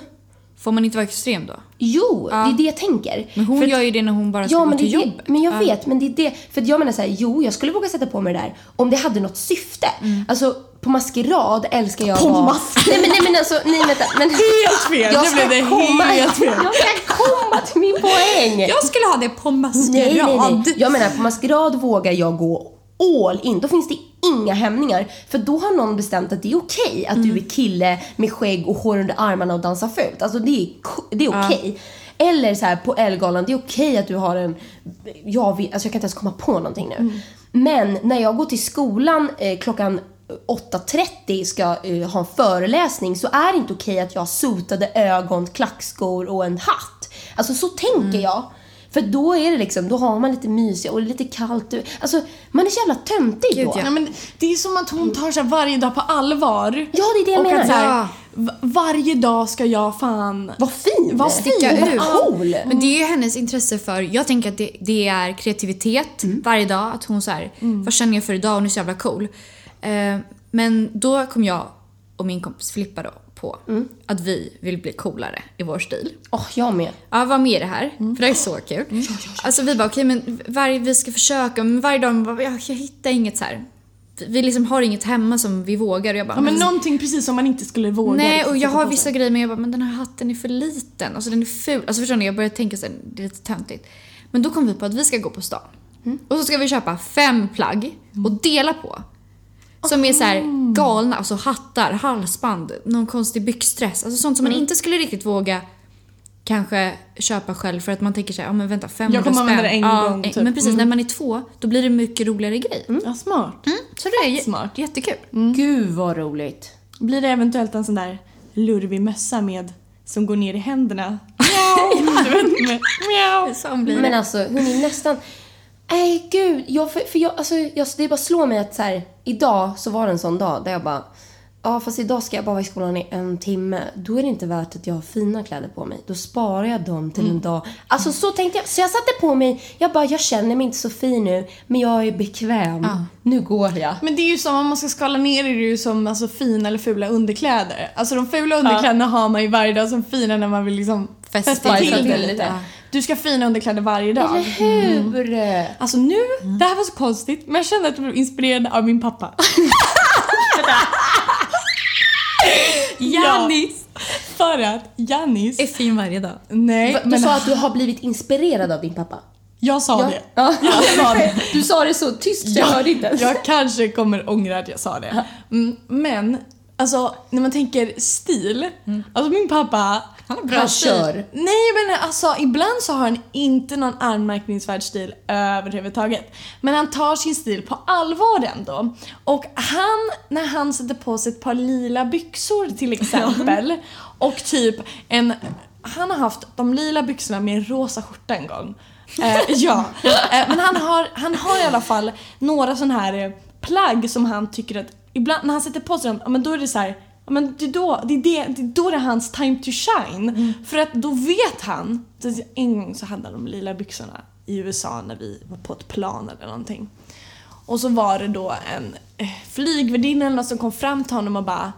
Får man inte vara extrem då? Jo, det är det jag tänker. Men hon För att- gör ju det när hon bara ska Ja, gå men, det till är det, jobbet. men jag Ja. vet, men det är det. För att jag menar så här, jo, jag skulle våga sätta på mig det där om det hade något syfte. Mm. Alltså, på maskerad älskar jag På att vara- maskerad? Nej men, nej men alltså, nej vänta. Men Helt fel! Jag Nu blev det komma, helt fel. Jag ska komma till min poäng. Jag skulle ha det på maskerad. Nej, nej, nej. Jag menar, på maskerad vågar jag gå all in. Då finns det inga hämningar. För då har någon bestämt att det är okej att du är kille med skägg och hår under armarna och dansar fult. Alltså det är, det är okej. Eller så här på Ellegalan, det är okej att du har en... Jag, vet, alltså jag kan inte ens komma på någonting nu. Men när jag går till skolan eh, klockan 8.30 ska eh, ha en föreläsning så är det inte okej att jag har sotade ögon, klackskor och en hatt. Alltså så tänker jag. För då är det liksom, då har man lite mysigt och lite kallt. Alltså man är så jävla töntig Gud, då. ja. Ja, men det är som att hon tar så här varje dag på allvar. Ja, det är det jag och menar. Att så här, Ja. v- varje dag ska jag fan... Vad fin! Vad Sticka fin! ut. Cool! Men det är ju hennes intresse för, jag tänker att det, det är kreativitet varje dag. Att hon så här, vad känner jag för idag? Hon är så jävla cool. Eh, men då kom jag och min kompis Filippa då på att vi vill bli coolare i vår stil. Åh, jag med. Ja, var med i det här. För det är så kul. Alltså vi bara, okej men varje, vi ska försöka. Men varje dag, bara, jag, jag hittar inget så här. Vi- liksom har inget hemma som vi vågar. Och jag bara, Ja, men någonting precis som man inte skulle våga. Nej, liksom och jag har vissa grejer men jag bara, men den här hatten är för liten. Alltså den är ful. Alltså förstår ni, jag började tänka så här, det är lite töntigt. Men då kom vi på att vi ska gå på stan. Och så ska vi köpa fem plagg och dela på. Som är så här galna, alltså hattar, halsband, någon konstig byxdress. Alltså sånt som man inte skulle riktigt våga kanske köpa själv för att man tänker så här, ja men vänta 500 Jag kommer spänn. använda det en ja, gång, typ. Men precis, Mm. när man är två, då blir det mycket roligare grej. Ja, smart. Så det är smart. jättekul. Gud vad roligt. Blir det eventuellt en sån där lurvig mössa med som går ner i händerna? Mjau! Sån blir Men det. alltså, hörni, nästan... Nej, gud. Jag, för, för jag, alltså, jag, det bara slår mig att så här, idag så var det en sån dag där jag bara... Ja, fast idag ska jag bara vara i skolan i en timme. Då är det inte värt att jag har fina kläder på mig. Då sparar jag dem till en dag. Alltså så tänkte jag. Så jag satte på mig, jag bara, jag känner mig inte så fin nu, men jag är bekväm. Nu går jag. Men det är ju som om man ska skala ner är det ju som alltså, fina eller fula underkläder. Alltså de fula underkläderna har man ju varje dag som fina när man vill liksom Festa till det lite. lite. Du ska ha fina underkläder varje dag. Eller hur? Alltså nu, det här var så konstigt, men jag kände att jag blev inspirerad av min pappa. Janis! För att Janis... Är fin varje dag. Nej, Du men sa att du har blivit inspirerad av din pappa. Jag sa Ja. det. Ja. Jag sa det. Du sa det så tyst så jag hörde inte ens. Jag kanske kommer ångra att jag sa det. Mm, men, alltså när man tänker stil. Alltså min pappa, Han har Han kör. Nej men alltså ibland så har han inte någon anmärkningsvärd stil överhuvudtaget. Men han tar sin stil på allvar ändå. Och han, när han sätter på sig ett par lila byxor till exempel och typ en, han har haft de lila byxorna med en rosa skjorta en gång. Eh, ja, eh, men han har, han har i alla fall några sådana här eh, plagg som han tycker att ibland när han sätter på sig dem, men då är det så här men det är, då, det, är det, det är då det är hans time to shine. För att då vet han. En gång så hade de lila byxorna i USA när vi var på ett plan eller någonting. Och så var det då en eh, flygvärdinna eller något som kom fram till honom och bara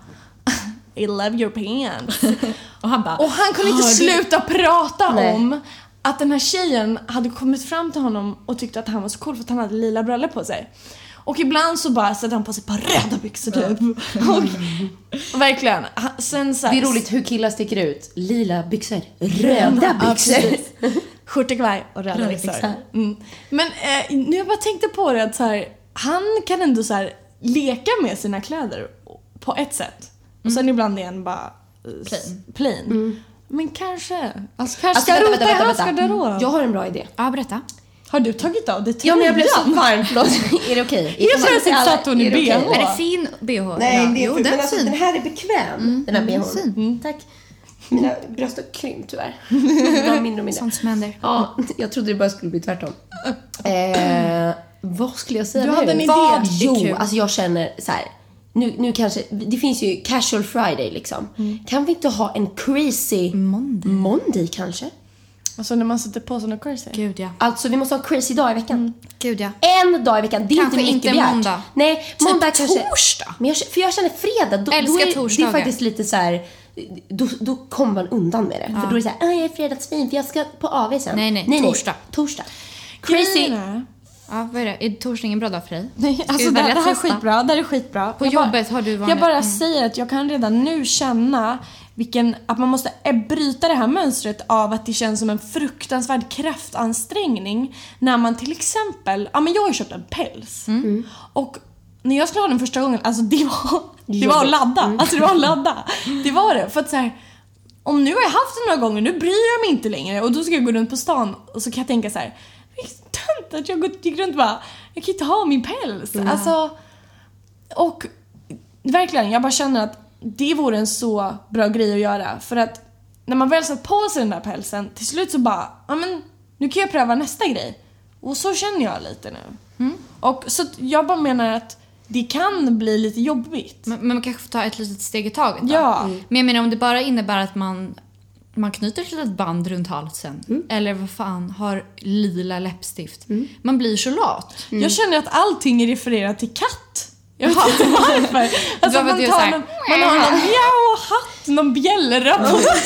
I love your pants. Och han bara... Och han kunde inte "Har du-" sluta prata Nej. om att den här tjejen hade kommit fram till honom och tyckte att han var så cool för att han hade lila brallor på sig. Och ibland så bara sätter han på sig ett par röda byxor typ. Och, verkligen. han- Sen så här, Det är roligt hur killar sticker ut. Lila byxor, röda Ja, byxor. precis. Skjortekavaj och röda Röda byxor. byxor. Mm. Men eh, nu jag bara tänkte på det att så här, han kan ändå så här, leka med sina kläder på ett sätt. Och sen ibland är han bara eh, Plain. plain. Men kanske. Alltså, kanske Alltså, ska vänta, rota vänta, vänta, vänta. garderob. Jag har en bra idé. Ja, berätta. Har du tagit av dig Ja men jag blev så tröjan? varm, förlåt. är det okej? Helt plötsligt satt hon i? BH. Är det fin bh? Nej, ja. det är jo, den men alltså, fin. den här är bekväm. den här är bhn. fin. Mm, tack. Mina bröst har krympt tyvärr. Det var mindre och mindre. Sånt som händer. Ja, jag trodde det bara skulle bli tvärtom. Eh, vad skulle jag säga Du nu? hade en idé. Vad? Jo, alltså jag känner så här. Nu, nu kanske, det finns ju casual friday liksom. Kan vi inte ha en crazy Monday. Monday kanske? Alltså när man sätter på sig något crazy. Gud ja. Alltså vi måste ha en crazy dag i veckan. Gud ja. En dag i veckan, det är Kanske inte mycket inte begärt. måndag. Nej, måndag kanske. torsdag. Men jag, för jag känner fredag, då, då är det, det är torsdagar. faktiskt lite så här. Då, då kommer man undan med det. För då är det så här, "Ah, jag är fredagsfin för jag ska på AV sen. Nej, nej, torsdag. Torsdag. Crazy. Grejen är- Ja, vad är det? Är torsdag ingen bra dag för dig? Nej, alltså det, det här är skitbra. Det här är skitbra. På Jag bara- jobbet har du vanliga- Jag bara mm. säger att jag kan redan nu känna vilken, att man måste eh, bryta det här mönstret av att det känns som en fruktansvärd kraftansträngning när man till exempel, ja men jag har ju köpt en päls. Mm. Och när jag skulle ha den första gången, alltså det var, det var att ladda. Alltså det var att ladda. Det var det. För att så här, om nu har jag haft den några gånger, nu bryr jag mig inte längre och då ska jag gå runt på stan och så kan jag tänka så här. Tönt att jag gått- gick runt och bara, jag kan inte ha min päls. Alltså, och verkligen, jag bara känner att det vore en så bra grej att göra. För att när man väl satt på sig den där pälsen, till slut så bara, ja men nu kan jag pröva nästa grej. Och så känner jag lite nu. Och så jag bara menar att det kan bli lite jobbigt. Men, men man kanske får ta ett litet steg i taget då. Ja. Men jag menar om det bara innebär att man, man knyter ett litet band runt halsen. Eller vad fan, har lila läppstift. Man blir så lat. Jag känner att allting är refererat till katt. Jag vet inte varför. Alltså man, tar så någon, man har någon mjau-hatt, någon bjällra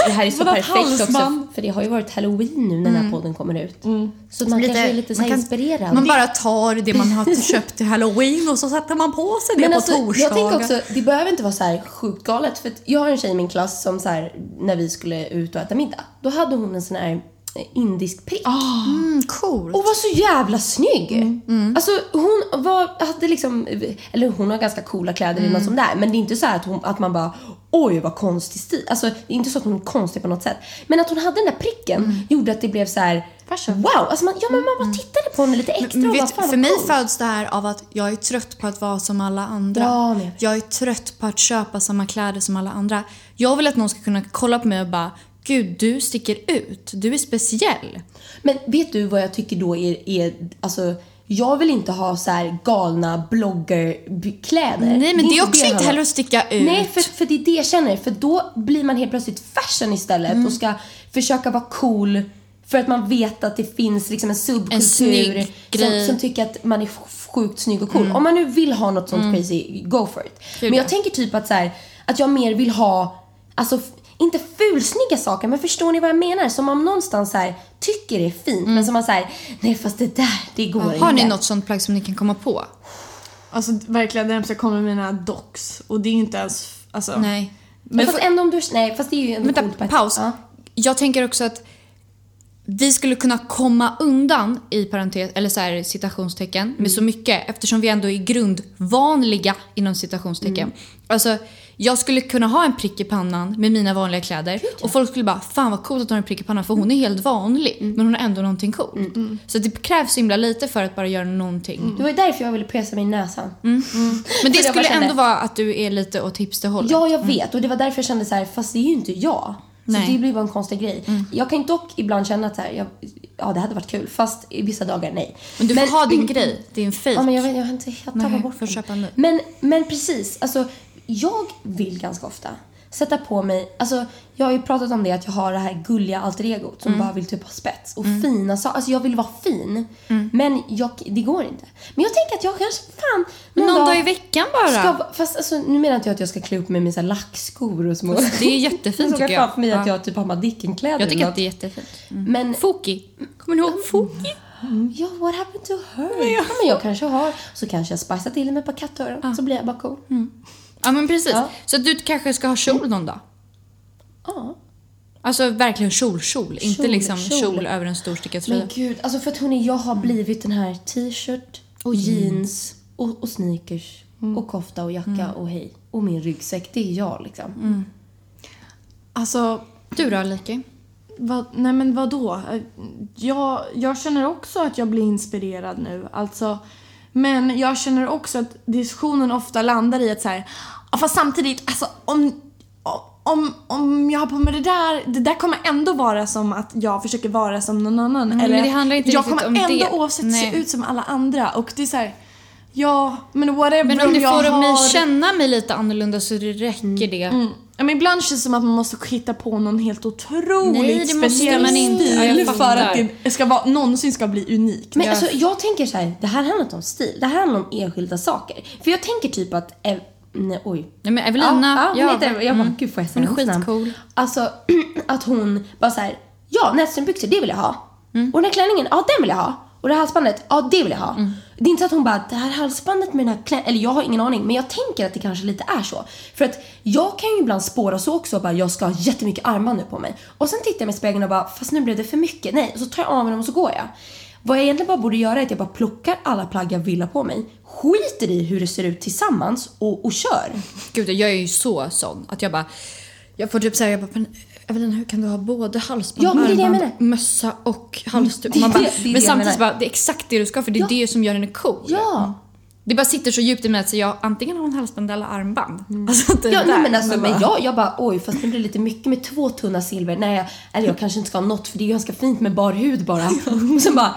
Det här är så perfekt också, för det har ju varit halloween nu när den här podden kommer ut. Så man Lite- kanske är lite så man kan- inspirerad. Man bara tar det man har köpt till halloween och så sätter man på sig det Men på alltså, jag torsdagar. tänker också, det behöver inte vara så här sjukt galet. För jag har en tjej i min klass som så här, när vi skulle ut och äta middag, då hade hon en sån här indisk prick. Mm, coolt. Och var så jävla snygg! Alltså hon var, hade liksom, eller hon har ganska coola kläder eller något sånt där. Men det är inte så här att, hon, att man bara oj vad konstig stil. Alltså det är inte så att hon är konstig på något sätt. Men att hon hade den där pricken gjorde att det blev så här Fashion. wow! Alltså man, ja men man bara tittade på henne lite extra Men och bara, vet, fan för mig cool. föds det här av att jag är trött på att vara som alla andra. Ja, jag är trött på att köpa samma kläder som alla andra. Jag vill att någon ska kunna kolla på mig och bara Gud, du sticker ut. Du är speciell. Men vet du vad jag tycker då är, är alltså jag vill inte ha så här galna bloggerkläder. Nej, men det är också jag inte heller att sticka ut. Nej, för, för det är det jag känner. För då blir man helt plötsligt fashion istället Mm. och ska försöka vara cool för att man vet att det finns liksom en subkultur snygg som. Mm. som tycker att man är sjukt snygg och cool. Om man nu vill ha något sånt crazy, go for it. Gud, Men jag ja. tänker typ att så här, att jag mer vill ha, alltså inte fulsnygga saker, men förstår ni vad jag menar? Som man någonstans så här, tycker är fint, men som man säger nej fast det där, det går inte. Mm. Har ni något sånt plagg som ni kan komma på? Alltså verkligen, det närmsta jag kommer mina docs. Och det är ju inte ens, alltså. Nej. Men fast ändå om du, nej fast det är ju ändå Vänta, coolt paus. Ja. Jag tänker också att vi skulle kunna komma undan i parentes, eller så här, citationstecken med så mycket eftersom vi ändå är grundvanliga inom citationstecken. Alltså, jag skulle kunna ha en prick i pannan med mina vanliga kläder och folk skulle bara “Fan vad coolt att hon har en prick i pannan” för hon är helt vanlig men hon har ändå någonting coolt. Så det krävs så himla lite för att bara göra någonting. Det var ju därför jag ville pierca mig i näsan. Men det jag skulle kände- ändå vara att du är lite åt hipsterhållet. Ja, jag vet. Och det var därför jag kände så här, fast det är ju inte jag. Så Nej. det blir bara en konstig grej. Jag kan dock ibland känna att så här, jag, ja, det hade varit kul. Fast i vissa dagar, nej. Men du får ha din grej, din fake. Ja, men jag, jag helt Nej, tappat bort den. köpa. Men, men precis, alltså jag vill ganska ofta sätta på mig, alltså jag har ju pratat om det att jag har det här gulliga alter egot som Mm. bara vill typ ha spets och fina saker. Alltså jag vill vara fin. Men jag, det går inte. Men jag tänker att jag kanske, fan, Men någon dag i veckan bara. Ska, fast alltså, nu menar inte jag att jag ska klä upp mig med så här lackskor och små... Det är jättefint tycker jag. för mig att Ja. jag typ har Madicken-kläder. Jag tycker att det är jättefint. något. Men, Foki. Kommer ni ihåg Foki? ja, what happened to her? Ja, men jag kanske har, så kanske jag spicar till med ett par kattöron, så blir jag bara cool. Ja men precis. Ja. Så du kanske ska ha kjol någon dag? Ja. Alltså verkligen kjol-kjol. Inte liksom kjol. kjol över en stor stickad tröja. Men gud, alltså för att hörni, jag har blivit den här t-shirt, och jeans och, och sneakers och kofta och jacka och hej. Och min ryggsäck, det är jag liksom. Alltså, Du då Aliki? vad, nej men vad då? Jag, jag känner också att jag blir inspirerad nu. Alltså, men jag känner också att diskussionen ofta landar i att så här, fast samtidigt, alltså om, om, om jag har på mig det där, det där kommer ändå vara som att jag försöker vara som någon annan. Mm, eller men jag kommer om ändå det. oavsett Nej. se ut som alla andra. Och det är så här, ja, men whatever Men om du får har... mig känna mig lite annorlunda så räcker det. Mm. Ja, men ibland känns det som att man måste hitta på någon helt otroligt Nej, det måste speciell man inte. stil Ja, jag för fattar. att det ska vara, någonsin ska bli unikt. Men Ja. alltså jag tänker så här, det här handlar inte om stil, det här handlar om enskilda saker. För jag tänker typ att, Ev- nej oj. Nej men Evelina, ja, hon heter, jag bara, gud får jag Hon är säga hennes namn? skitcool. Alltså att hon bara så här, ja nätströmbyxor det vill jag ha. Mm. Och den här klänningen, ja den vill jag ha. Och det här halsbandet, ja det vill jag ha. Mm. Det är inte så att hon bara, det här halsbandet med den här klänningen, eller jag har ingen aning, men jag tänker att det kanske lite är så. För att jag kan ju ibland spåra så också, bara jag ska ha jättemycket armband nu på mig. Och sen tittar jag mig i spegeln och bara, fast nu blev det för mycket. Nej, och så tar jag av mig dem och så går jag. Vad jag egentligen bara borde göra är att jag bara plockar alla plagg jag vill ha på mig, skiter i hur det ser ut tillsammans och, och kör. Gud, jag är ju så sån att jag bara... Jag får typ säga, jag bara, men Evelina hur kan du ha både halsband, Ja, det det armband, mössa och halsduk? Det Man bara, det- det det men samtidigt bara, det är exakt det du ska för det är Ja. det som gör henne cool. Ja. Det bara sitter så djupt i mig att jag antingen har hon halsband eller armband. Alltså, det Ja, nej, men alltså, men jag, jag bara oj, fast det blir lite mycket med två tunna silver. Nej, eller jag kanske inte ska ha något för det är ju ganska fint med bar hud bara. Och sen bara,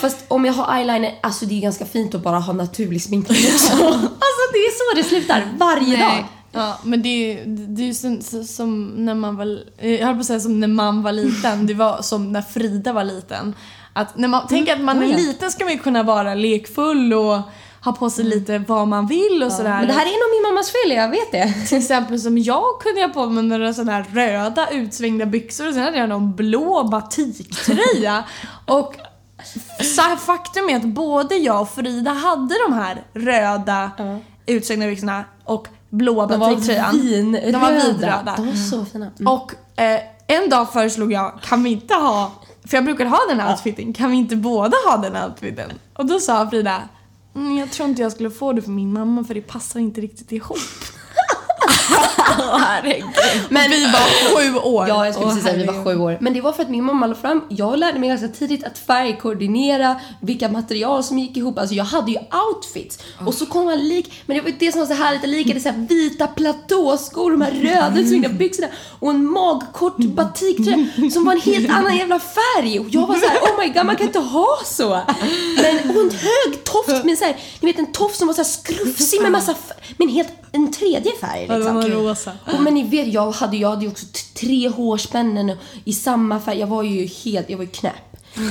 fast om jag har eyeliner, alltså det är ganska fint att bara ha naturlig sminkning också. alltså det är så det slutar varje Nej. dag. Ja, men det är ju det är ju som, som när man var, jag höll på att säga som när man var liten, det var som när Frida var liten. Att när man tänker att man är ja. liten ska man ju kunna vara lekfull och ha på sig lite vad man vill och sådär. Men det här är nog min mammas fel, jag vet det. Till exempel som jag kunde ha på mig några sådana här röda utsvängda byxor och sen hade jag någon blå batiktröja. och så faktum är att både jag och Frida hade de här röda utsvängda byxorna och blå De var batiktröjan. De var vinröda. De var så fina. Och eh, en dag föreslog jag, kan vi inte ha, för jag brukar ha den här outfiten, kan vi inte båda ha den här outfiten? Och då sa Frida, mm, jag tror inte jag skulle få det för min mamma för det passar inte riktigt ihop. Men vi var sju år. Ja, jag skulle precis säga vi var sju år. Men det var för att min mamma la fram, jag lärde mig ganska tidigt att färgkoordinera, vilka material som gick ihop. Alltså jag hade ju outfits. Och så kom han lik, men det var det som var så härligt, jag likade så här vita platåskor, de här röda utsvängda byxorna och en magkort batiktröja som var en helt annan jävla färg. Och jag var så här: oh my god man kan inte ha så. Men, och en hög toft med så här, ni vet en toft som var så här skrufsig med massa, f- med en helt, en tredje färg Ja, liksom. var rosa. Och men ni vet, jag hade, jag hade ju också tre hårspännen i samma färg. Jag var ju helt, jag var ju knäpp.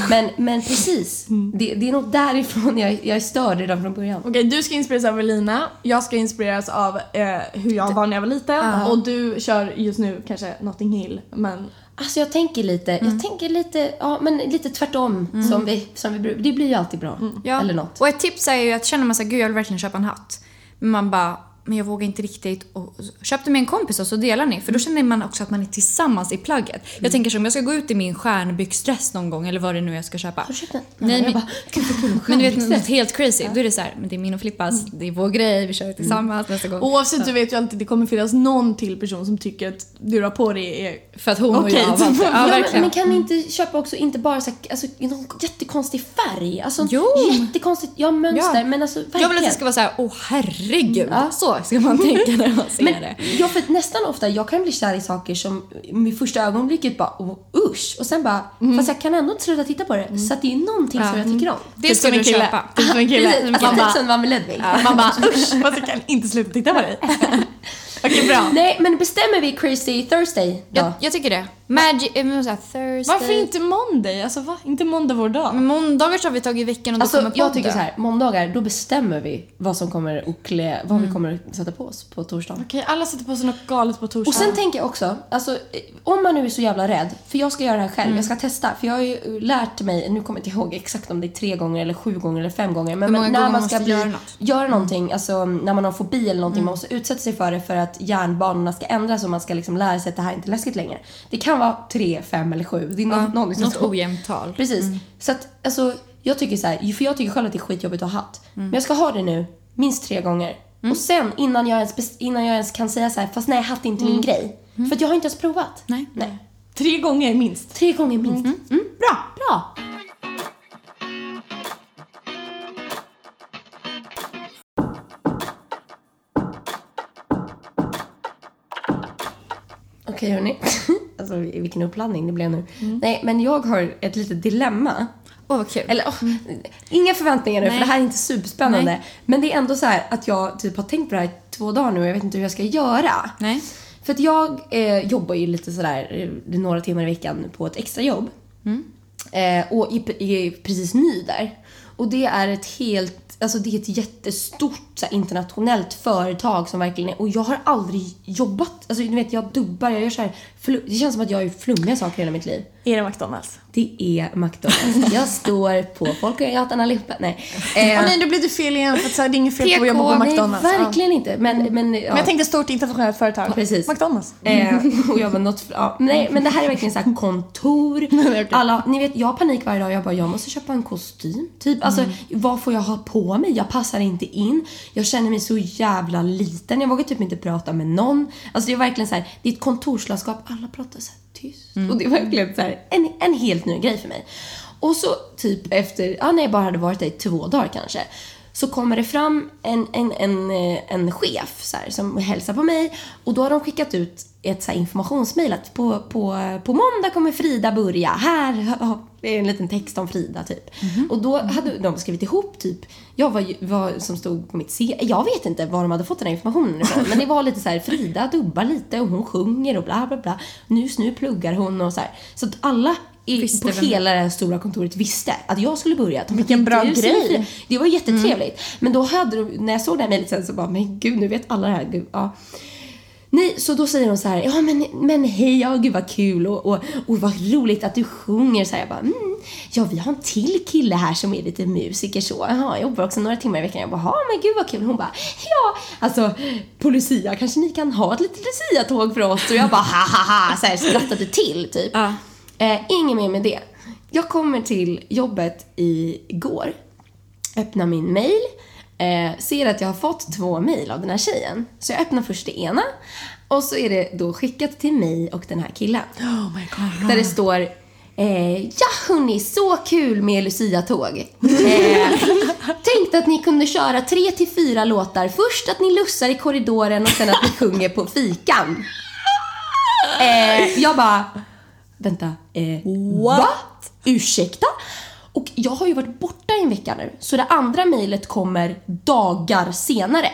Men, men precis, det, det är nog därifrån jag, jag är störd redan från början. Okej, du ska inspireras av Elina, jag ska inspireras av eh, hur jag var när jag var liten och du kör just nu kanske Notting Hill, men Alltså jag tänker lite, jag tänker lite, ja men lite tvärtom som vi, som vi. Det blir ju alltid bra. Ja. Eller något. Och ett tips är ju att känner man sig gud jag vill verkligen köpa en hatt. Men man bara, men jag vågar inte riktigt. Och köpte med en kompis och så delar ni. För då känner man också att man är tillsammans i plagget. Jag tänker som om jag ska gå ut i min stjärnbyxdress någon gång eller vad det nu är jag ska köpa. Har du? Nej, jag men, bara, kul. men du vet något helt crazy. Då är det så här, men det är min och Flippas, det är vår grej, vi kör det tillsammans nästa gång. Oavsett så vet ju alltid det kommer finnas någon till person som tycker att du har på dig är... För att hon och Okej, jag har valt det. Ja, Ja, Ja, men, verkligen. men kan ni inte köpa också, inte bara så här, alltså, någon jättekonstig färg? Alltså, Jo. Jättekonstigt, ja mönster, Ja. men alltså verkligen. Jag vill att det ska vara så här, åh herregud. Ja. Så ska man tänka när man ser Men det. ja, för att nästan ofta, jag kan bli kär i saker som med första ögonblicket bara oh, usch och sen bara, fast jag kan ändå inte sluta titta på det. Så att det är någonting som jag tycker om. Det Typ ska du kille. köpa. Typ som en kille. Precis, Man alltså, bara, typ som Van med Ludvig. man bara usch, fast jag kan inte sluta titta på dig. Okej, bra. Nej, men bestämmer vi Crazy Thursday då? Jag, jag tycker det. Magic, eh, men Thursday. Varför inte Monday? Alltså va? Inte måndag vår dag? Men måndagar så har vi tagit i veckan och då Alltså, kommer jag tycker podden. så här, måndagar, då bestämmer vi vad som kommer att klä, vad vi kommer att sätta på oss på torsdag. Okej, alla sätter på sig något galet på torsdag. Och sen tänker jag också, alltså, eh, om man nu är så jävla rädd, för jag ska göra det här själv, jag ska testa, för jag har ju lärt mig, nu kommer jag inte ihåg exakt om det är tre gånger eller sju gånger eller fem gånger, men, Hur många men när gånger man man ska måste bli, göra något. göra någonting, alltså när man har fobi eller någonting, man måste utsätta sig för det för att hjärnbanorna ska ändras och man ska liksom lära sig att det här är inte läskigt längre. Det kan vara tre, fem eller sju, det är någon liksom Något ojämnt tal. Precis. Så att, alltså, jag tycker så här, för jag tycker själv att det är skitjobbigt att ha hatt. Men jag ska ha det nu, minst tre gånger. Och sen innan jag, ens, innan jag ens kan säga så här, fast nej, hatt är inte min grej. För att jag har inte ens provat. Nej. nej. Tre gånger minst. Tre gånger minst. Okej hörni. Alltså vilken uppladdning det blev nu. Nej, men jag har ett litet dilemma. Åh vad kul. Eller åh, inga förväntningar nu Nej. för det här är inte superspännande. Nej. Men det är ändå så här att jag typ har tänkt på det här i två dagar nu och jag vet inte hur jag ska göra. Nej. För att jag eh, jobbar ju lite sådär eh, några timmar i veckan på ett extrajobb. Eh, och är precis ny där. Och det är ett helt, alltså det är ett jättestort så här, internationellt företag som verkligen är, och jag har aldrig jobbat, alltså du vet jag dubbar, jag gör så här, det känns som att jag gör flummiga saker hela mitt liv. Är det McDonalds? Det är McDonalds. Jag står på Folkungagatan allihopa. Nej. Eh, Åh nej, då blir det fel igen för att så här, det är inget fel på att PK, jobba på nej, McDonalds. verkligen inte. Men, men, ja. Men jag tänkte stort internationellt företag. Precis. McDonalds. Eh, och jag bara, något, ja, nej men det här är verkligen så här kontor. Alla, ni vet, jag har panik varje dag. Jag bara, jag måste köpa en kostym. Typ, alltså vad får jag ha på mig? Jag passar inte in. Jag känner mig så jävla liten. Jag vågar typ inte prata med någon. Alltså det är verkligen så här, det är ett kontorslandskap. Alla pratar så här tyst. Och det är verkligen så här, en, en helt ny grej för mig. Och så typ efter, ja när jag bara hade varit där i två dagar kanske. Så kommer det fram en, en, en, eh, en chef så här, som hälsar på mig och då har de skickat ut ett så här, informationsmail att på, på, på måndag kommer Frida börja. Här är en liten text om Frida typ. Och då hade de skrivit ihop typ, jag var, vad som stod på mitt C. Jag vet inte var de hade fått den här informationen ifrån. Men det var lite så här, Frida dubbar lite och hon sjunger och bla bla bla. Nu, nu pluggar hon och så här. Så att alla i, Visste på hela det här stora kontoret visste att jag skulle börja. De Vilken bra "Du ser grej." fin." Det var jättetrevligt. Men då hade de, när jag såg det här mejlet sen så bara, men gud nu vet alla det här. Gud, ja. Nej, så då säger de så här, ja men, men hej, ja gud vad kul och, och, och vad roligt att du sjunger. Så här, jag bara, mm, ja vi har en till kille här som är lite musiker så. Jaha, jag jobbar också några timmar i veckan. Jag bara, ja men gud vad kul. Hon bara, ja, alltså på Lucia kanske ni kan ha ett litet Lucia-tåg för oss. Och jag bara, ha ha ha, så här skrattade till typ. Ja. Eh, inget mer med det. Jag kommer till jobbet igår, öppnar min mail, eh, ser att jag har fått två mail av den här tjejen. Så jag öppnar först det ena och så är det då skickat till mig och den här killen. Oh my god. Där det står Eh, ja hörni, så kul med Lucia-tåg. Eh, tänkte att ni kunde köra tre till fyra låtar. Först att ni lussar i korridoren och sen att ni sjunger på fikan. Eh, jag bara, vänta, eh, what? Ursäkta? Och jag har ju varit borta i en vecka nu, så det andra mejlet kommer dagar senare.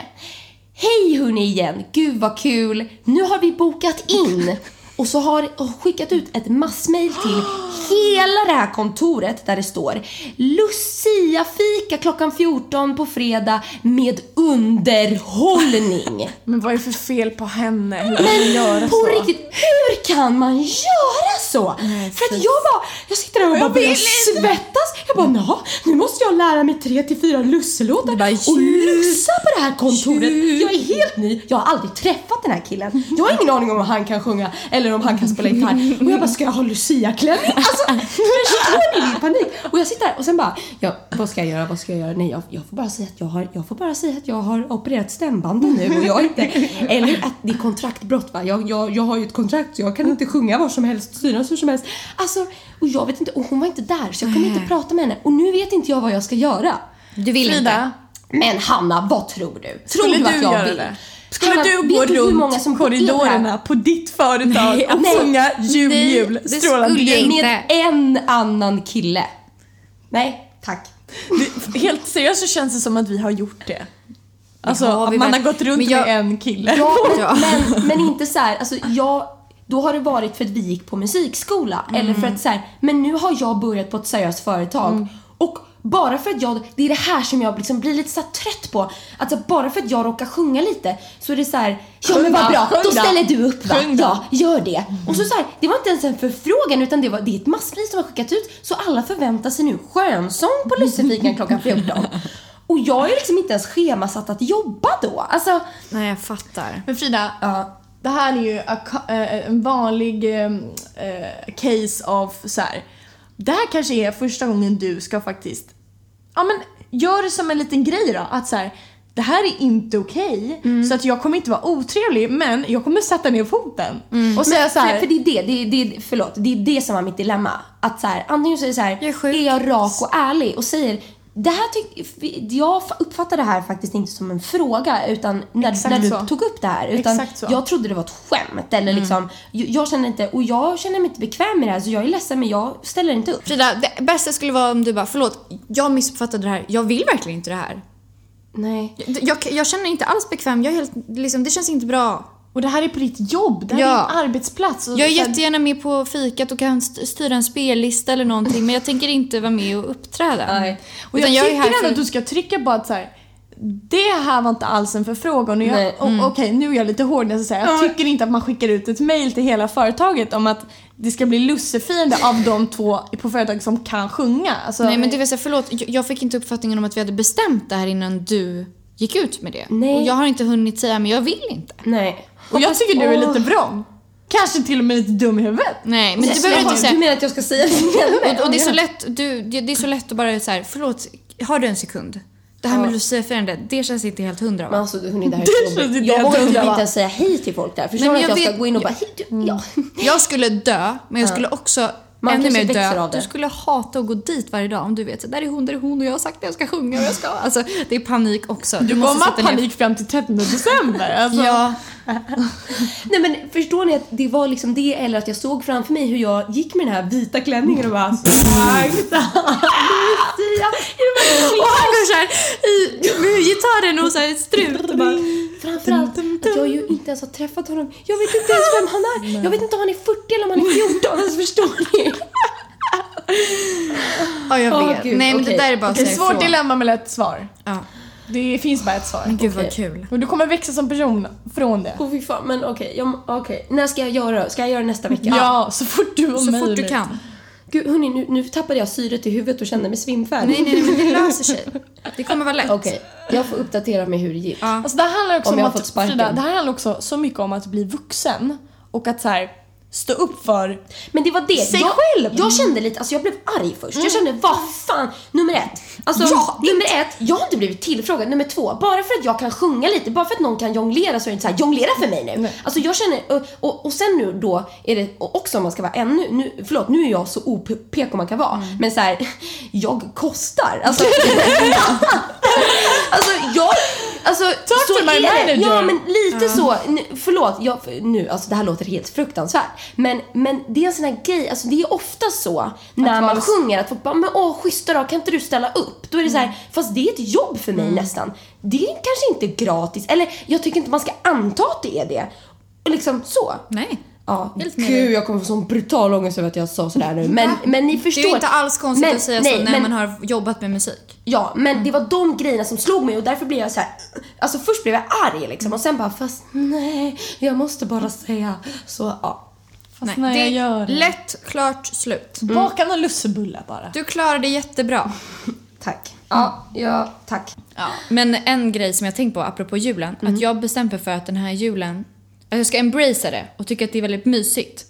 Hej hörni igen, gud vad kul, nu har vi bokat in. Och så har och skickat ut ett massmail till hela det här kontoret där det står Lucia-fika klockan 14 på fredag med underhållning. Men vad är det för fel på henne? Hur kan hon göra På så? riktigt, hur kan man göra så? För att jag bara, jag sitter där och bara börjar svettas. Jag bara, Nå, nu måste jag lära mig tre till fyra lusselåtar och lussa på det här kontoret. Jag är helt ny, jag har aldrig träffat den här killen. Jag har ingen aning om han kan sjunga eller om han kan spela gitarr. Och jag bara, ska jag ha luciaklänning? Alltså, förstår ni min panik? Och jag sitter här och sen bara, ja, vad ska jag göra, vad ska jag göra? Nej, jag, jag får bara säga att jag har, jag får bara säga att jag har opererat stämbanden nu och jag inte, eller att det är kontraktbrott va. Jag, jag, jag har ju ett kontrakt så jag kan inte sjunga var som helst, synas hur som helst. Alltså, och jag vet inte, och hon var inte där så jag kunde inte prata med henne. Och nu vet inte jag vad jag ska göra. Du vill Frida, inte. Men Hanna, vad tror du? Tror skulle du att jag vill? det? Skulle Hanna, du gå runt korridorerna på ditt företag Nej, och nej. sjunga jul, Nej, jul, det strålande jul? inte. Med en annan kille. Nej, tack. Det, helt seriöst så känns det som att vi har gjort det. Alltså vi man har gått runt jag- med en kille. Ja, men, Ja. men, men inte så här, alltså jag, då har det varit för att vi gick på musikskola. Eller för att så här, men nu har jag börjat på ett seriöst företag. Och bara för att jag, det är det här som jag liksom blir lite så trött på. Alltså bara för att jag råkar sjunga lite så är det så här, ja men vad bra, då, ställer du upp va? Ja, gör det. Och så, så här, det var inte ens en förfrågan utan det var, det är ett massvis som har skickat ut. Så alla förväntar sig nu skönsång på lussefikan klockan 14. Och jag är liksom inte ens schemasatt att jobba då. Alltså, Nej, jag fattar. Men Frida, ja. det här är ju eh, en vanlig eh, eh, case av så här. Det här kanske är första gången du ska faktiskt, ja men gör det som en liten grej då. Att så här, det här är inte okej, så att jag kommer inte vara otrevlig men jag kommer sätta ner foten. Och säga så här, För, för det är det, det, är- det, förlåt, det är det som var mitt dilemma. Att så här, antingen så är det så här, Jag är är jag rak och ärlig och säger det här tyck, jag uppfattar det här faktiskt inte som en fråga utan när, Exakt när du så. tog upp det här. Utan jag trodde det var ett skämt eller liksom, jag, jag känner inte, och jag känner mig inte bekväm med det här så jag är ledsen men jag ställer inte upp. Frida, det bästa skulle vara om du bara, förlåt, jag missuppfattade det här. Jag vill verkligen inte det här. Nej. Jag, jag, jag känner mig inte alls bekväm. Jag helt, liksom, det känns inte bra. Och det här är på ditt jobb, det här Ja. är en arbetsplats. Och Jag är jättegärna med på fikat och kan st- styra en spellista eller någonting men jag tänker inte vara med och uppträda. Nej. Och jag, är tycker ändå för- att du ska trycka på att så här, det här var inte alls en förfrågan. Och jag, Nej. och, Okej, nu är jag lite hård när jag säger jag tycker inte att man skickar ut ett mail till hela företaget om att det ska bli lussefirande av de två på företaget som kan sjunga. Alltså, Nej men det vill säga, förlåt, jag- jag fick inte uppfattningen om att vi hade bestämt det här innan du gick ut med det. Nej. Och jag har inte hunnit säga men jag vill inte. Nej. Och jag tycker du är lite vrång. Kanske till och med lite dum i huvudet. Nej men du behöver inte säga. Du menar att jag ska säga det? Och, och det är så lätt, du, det, är så lätt att bara här, förlåt, har du en sekund? Det här med Ja. luciafirande, det känns inte helt hundra va? Men alltså hörni, det här Det är så jobbigt. inte Jag helt vågar typ inte ens säga hej till folk där. Förstår men att jag jag ska vet- gå in och bara hej du, ja. Jag skulle dö, men jag skulle också Man ännu mer dö. av det. Du skulle hata att gå dit varje dag om du vet så där är hon, där är hon och jag har sagt att jag ska sjunga och jag ska. Alltså det är panik också. Du kommer ha ner- panik fram till 13 december. Alltså. Ja, Nej men förstår ni att det var liksom det eller att jag såg framför mig hur jag gick med den här vita klänningen och bara sakta Lucia. och han går såhär med gitarren och såhär strut och bara... Framförallt att jag ju inte ens har träffat honom. Jag vet inte ens vem han är. Jag vet inte om han är 40 eller om han är 14. Alltså förstår ni? Ja jag vet. gud, Nej men okej. det där är bara säga svårt dilemma med lätt svar. Ja. Det finns bara ett svar. Men gud vad kul. Och du kommer växa som person från det. Åh fy fan, men okej. jag- okej. När ska jag göra det? Ska jag göra det nästa vecka? Ja, så fort du har Så fort du kan. Gud hörni, nu, nu tappade jag syret i huvudet och kände mig svimfärdig. Nej nej nej men det löser sig. Det kommer vara lätt. Okej, jag får uppdatera mig hur det gick. Ja. Alltså det här handlar också Om om, att. Frida, det här handlar också så mycket om att bli vuxen och att så här stå upp för Men det var det. Sig jag, själv. Jag kände lite, alltså jag blev arg först. Jag kände, vad fan, nummer ett. Alltså, Ja, nummer ett, jag har inte blivit tillfrågad. Nummer två, bara för att jag kan sjunga lite, bara för att någon kan jonglera så är det inte så här, jonglera för mig nu. Alltså jag känner, och, och, och sen nu då är det och också om man ska vara ännu, nu, förlåt nu är jag så OPK man kan vara, men så här, jag kostar. Alltså, alltså jag, alltså Talk så to my är det. manager. Ja men lite så, nu, förlåt, jag, nu, alltså det här låter helt fruktansvärt. Men, men det är en sån här grej, alltså det är ofta så när man sjunger att folk bara, men åh schyssta då, kan inte du ställa upp? Då är det så här, fast det är ett jobb för mig nästan. Det är kanske inte gratis, eller jag tycker inte man ska anta att det är det. Och liksom så. Nej. Ja, Helt gud jag kommer få sån brutal ångest över att jag sa sådär nu. Men, men ni Det förstår. är ju inte alls konstigt Men- att säga nej, så när men- man har jobbat med musik. Ja, men det var de grejerna som slog mig och därför blev jag så här. Alltså först blev jag arg liksom och sen bara fast nej, jag måste bara säga så ja. Fast Nej, när det jag gör det. lätt, klart, slut. Baka någon lussebulle bara. Du klarar det jättebra. Tack. Ja, ja, tack. Men en grej som jag tänkt på apropå julen, att jag bestämde för att den här julen, att jag ska embracea det och tycka att det är väldigt mysigt.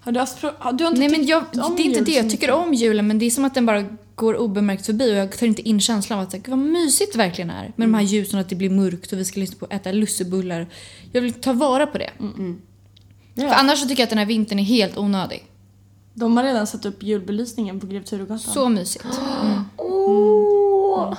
Har du, har du inte Nej men jag, det är inte det, jag tycker om julen men det är som att den bara går obemärkt förbi och jag tar inte in känslan av att gud vad mysigt det verkligen är. Med de här ljusen, att det blir mörkt och vi ska lyssna på äta lussebullar. Jag vill ta vara på det. För annars så tycker jag att den här vintern är helt onödig. De har redan satt upp julbelysningen på Grev Turegatan. Så mysigt. Åh!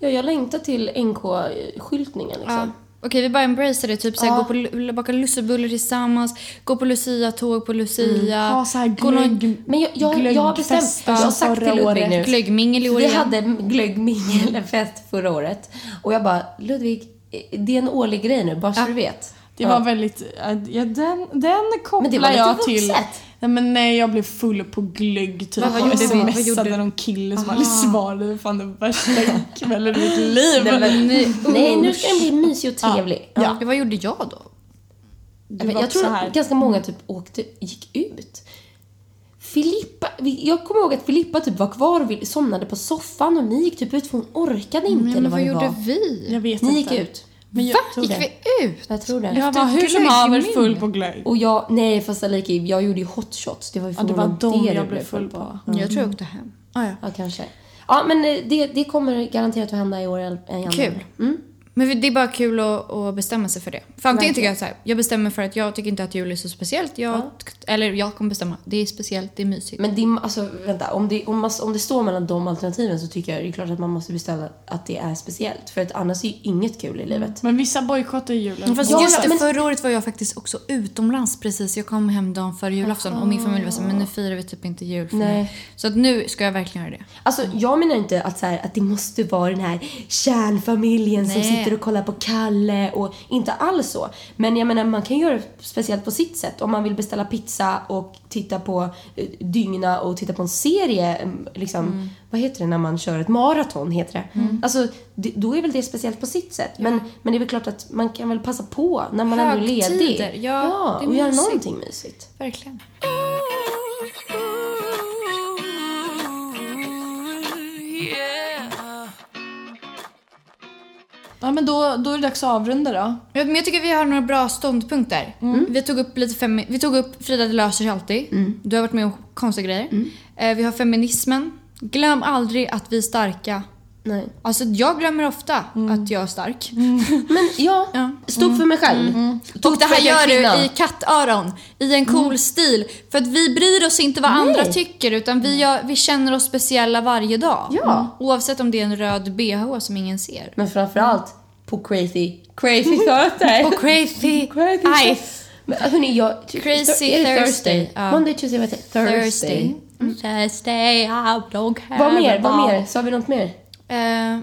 Ja, jag längtar till NK-skyltningen liksom. Ja. Okej, vi bara embracear det. Typ såhär, Ja. gå på baka lussebullar tillsammans, gå på Lucia-tåg på Lucia. Ha så här gå någon glögg, Men jag, jag, jag har bestämt, jag har sagt till Ludvig nu. glöggmingel i år Vi igen. hade glöggmingelfest förra året. Och jag bara, Ludvig, det är en årlig grej nu, bara så du vet. Det var väldigt, ja den, den kopplar Men det var lite jag till. Nej men nej jag blev full på glögg typ. Vad- vad smsade gjorde- någon kille som aldrig svarade. Det var fan den värsta kvällen i mitt liv. Nej, men, Nej, nej, nu ska den bli mysig och trevlig. Ja. Ja. Vad gjorde jag då? Du jag tror att ganska många typ åkte, gick ut. Filippa, jag kommer ihåg att Filippa typ var kvar och somnade på soffan och ni gick typ ut för hon orkade inte Men, eller vad vad gjorde var. vi? Jag vet Ni inte. gick ut. Men jag, Va? tror Gick det. vi ut? Jag tror det. jag var hur som haver full på glögg. Och jag, nej fast Aliki, jag gjorde ju hot shots. Det var ju Ja, det var de jag du blev full på. Jag tror jag åkte hem. Ah, ja. Ja, kanske. Ja, men eh, det, det kommer garanterat att hända i år igen. Kul. Mm. Men det är bara kul att, att bestämma sig för det. För antingen tycker jag så här, jag bestämmer för att jag tycker inte att jul är så speciellt. Jag, Eller jag kommer bestämma, det är speciellt, det är mysigt. Men det, alltså, vänta, om det, om, man, om det står mellan de alternativen så tycker jag det är klart att man måste beställa att det är speciellt. För att annars är ju inget kul i livet. Men vissa bojkottar ju julen. Fast Ja, just det, men- förra året var jag faktiskt också utomlands precis. Jag kom hem dagen före julafton och min familj var så här, men nu firar vi typ inte jul för Nej. mig. Så att nu ska jag verkligen göra det. Alltså jag menar inte att, så här, att det måste vara den här kärnfamiljen som Nej. Sitter och kollar på Kalle och inte alls så. Men jag menar man kan göra det speciellt på sitt sätt. Om man vill beställa pizza och titta på eh, dygna och titta på en serie. eh, Liksom, Vad heter det när man kör ett maraton? Heter det. Alltså det, då är väl det speciellt på sitt sätt. Men, men det är väl klart att man kan väl passa på när man ändå är ledig. Högtider, ja, är och göra någonting mysigt. Verkligen. Ja men då, då är det dags att avrunda då. Ja, Men jag tycker vi har några bra ståndpunkter. Vi tog upp lite femi- Vi tog upp Frida det löser sig alltid. Du har varit med om konstiga grejer. Eh, vi har feminismen. Glöm aldrig att vi är starka. Nej. Alltså jag glömmer ofta att jag är stark. Men ja, Ja. stå upp för mig själv. Stå Och det här gör kvinna. du i kattöron, i en cool stil. För att vi bryr oss inte vad andra Nej. tycker utan vi, gör, vi känner oss speciella varje dag. Ja. Oavsett om det är en röd bh som ingen ser. Men framförallt på crazy, crazy Thursday. Och crazy, Crazy Aj. Men hörni, jag... Crazy är det Thursday, ja. Monday, Tuesday, Thursday. Thursday. Thursday, I don't care Vad mer? Vad mer? Sa vi något mer? Eh,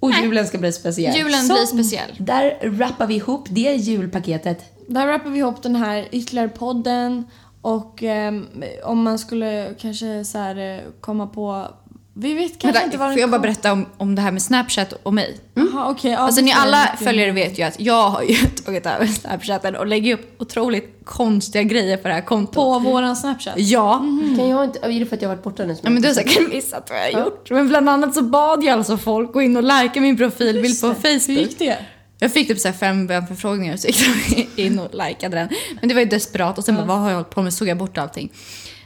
Och julen ska bli speciell. julen Så, blir speciell. Där rappar vi ihop det julpaketet. Där rappar vi ihop den här ytterligare podden och ehm, om man skulle kanske så här eh, komma på... Vi vet kanske Vänta, inte vad den får jag bara berätta om, om det här med Snapchat och mig? Jaha, okej. ja, Alltså ni alla följare vet ju att jag har ju tagit över Snapchaten och lägger upp otroligt konstiga grejer på det här kontot. På våran Snapchat? Ja. Kan jag inte... Är det för att jag har varit borta nu? Ja, men du har säkert missat vad jag har gjort. Men bland annat så bad jag alltså folk gå in och likea min profilbild på det. Hur Facebook. gick det? Jag fick typ så här fem vänförfrågningar så gick de in och likade den. Men det var ju desperat och sen bara, vad har jag hållit på med? Så såg jag bort allting.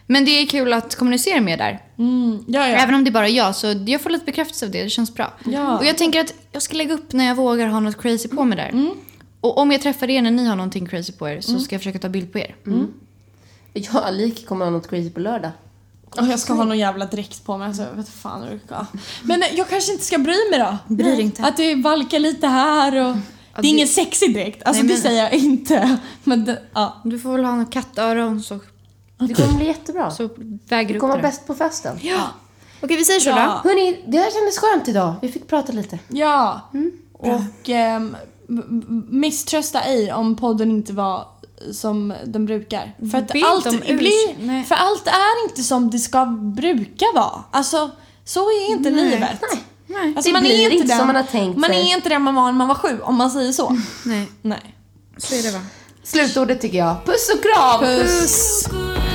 Men det är kul att kommunicera med där. Mm, ja, ja. Även om det är bara jag så jag får lite bekräftelse av det. Det känns bra. Ja. Och jag tänker att jag ska lägga upp när jag vågar ha något crazy på mig där. Och om jag träffar er när ni har någonting crazy på er så ska jag försöka ta bild på er. Jag och Alik kommer ha något crazy på lördag. Och jag ska ha någon jävla dräkt på mig. Alltså, jag vet fan hur det ska. Men eh, jag kanske inte ska bry mig då. Bry dig inte. Att det valkar lite här och... det är det- ingen sexig dräkt. Alltså Nej, det men- säger jag inte. Men det, ja. Du får väl ha några kattöron så, Det kommer bli jättebra. så väger Det upp kommer vara bäst på festen. Ja. Okej, vi säger så Ja. då. Hörni, det här kändes skönt idag. Vi fick prata lite. Ja. Och ehm, m- m- misströsta ej om podden inte var som den brukar. För att, inte allt blir, nej. för allt är inte som det ska bruka vara. Alltså, så är inte Nej. livet. Nej. Alltså, Det blir inte som man har tänkt Man sig. är inte den man var när man var sju, om man säger så. Nej, Nej. så är det va. slutordet tycker jag. Puss och kram! Puss! Stay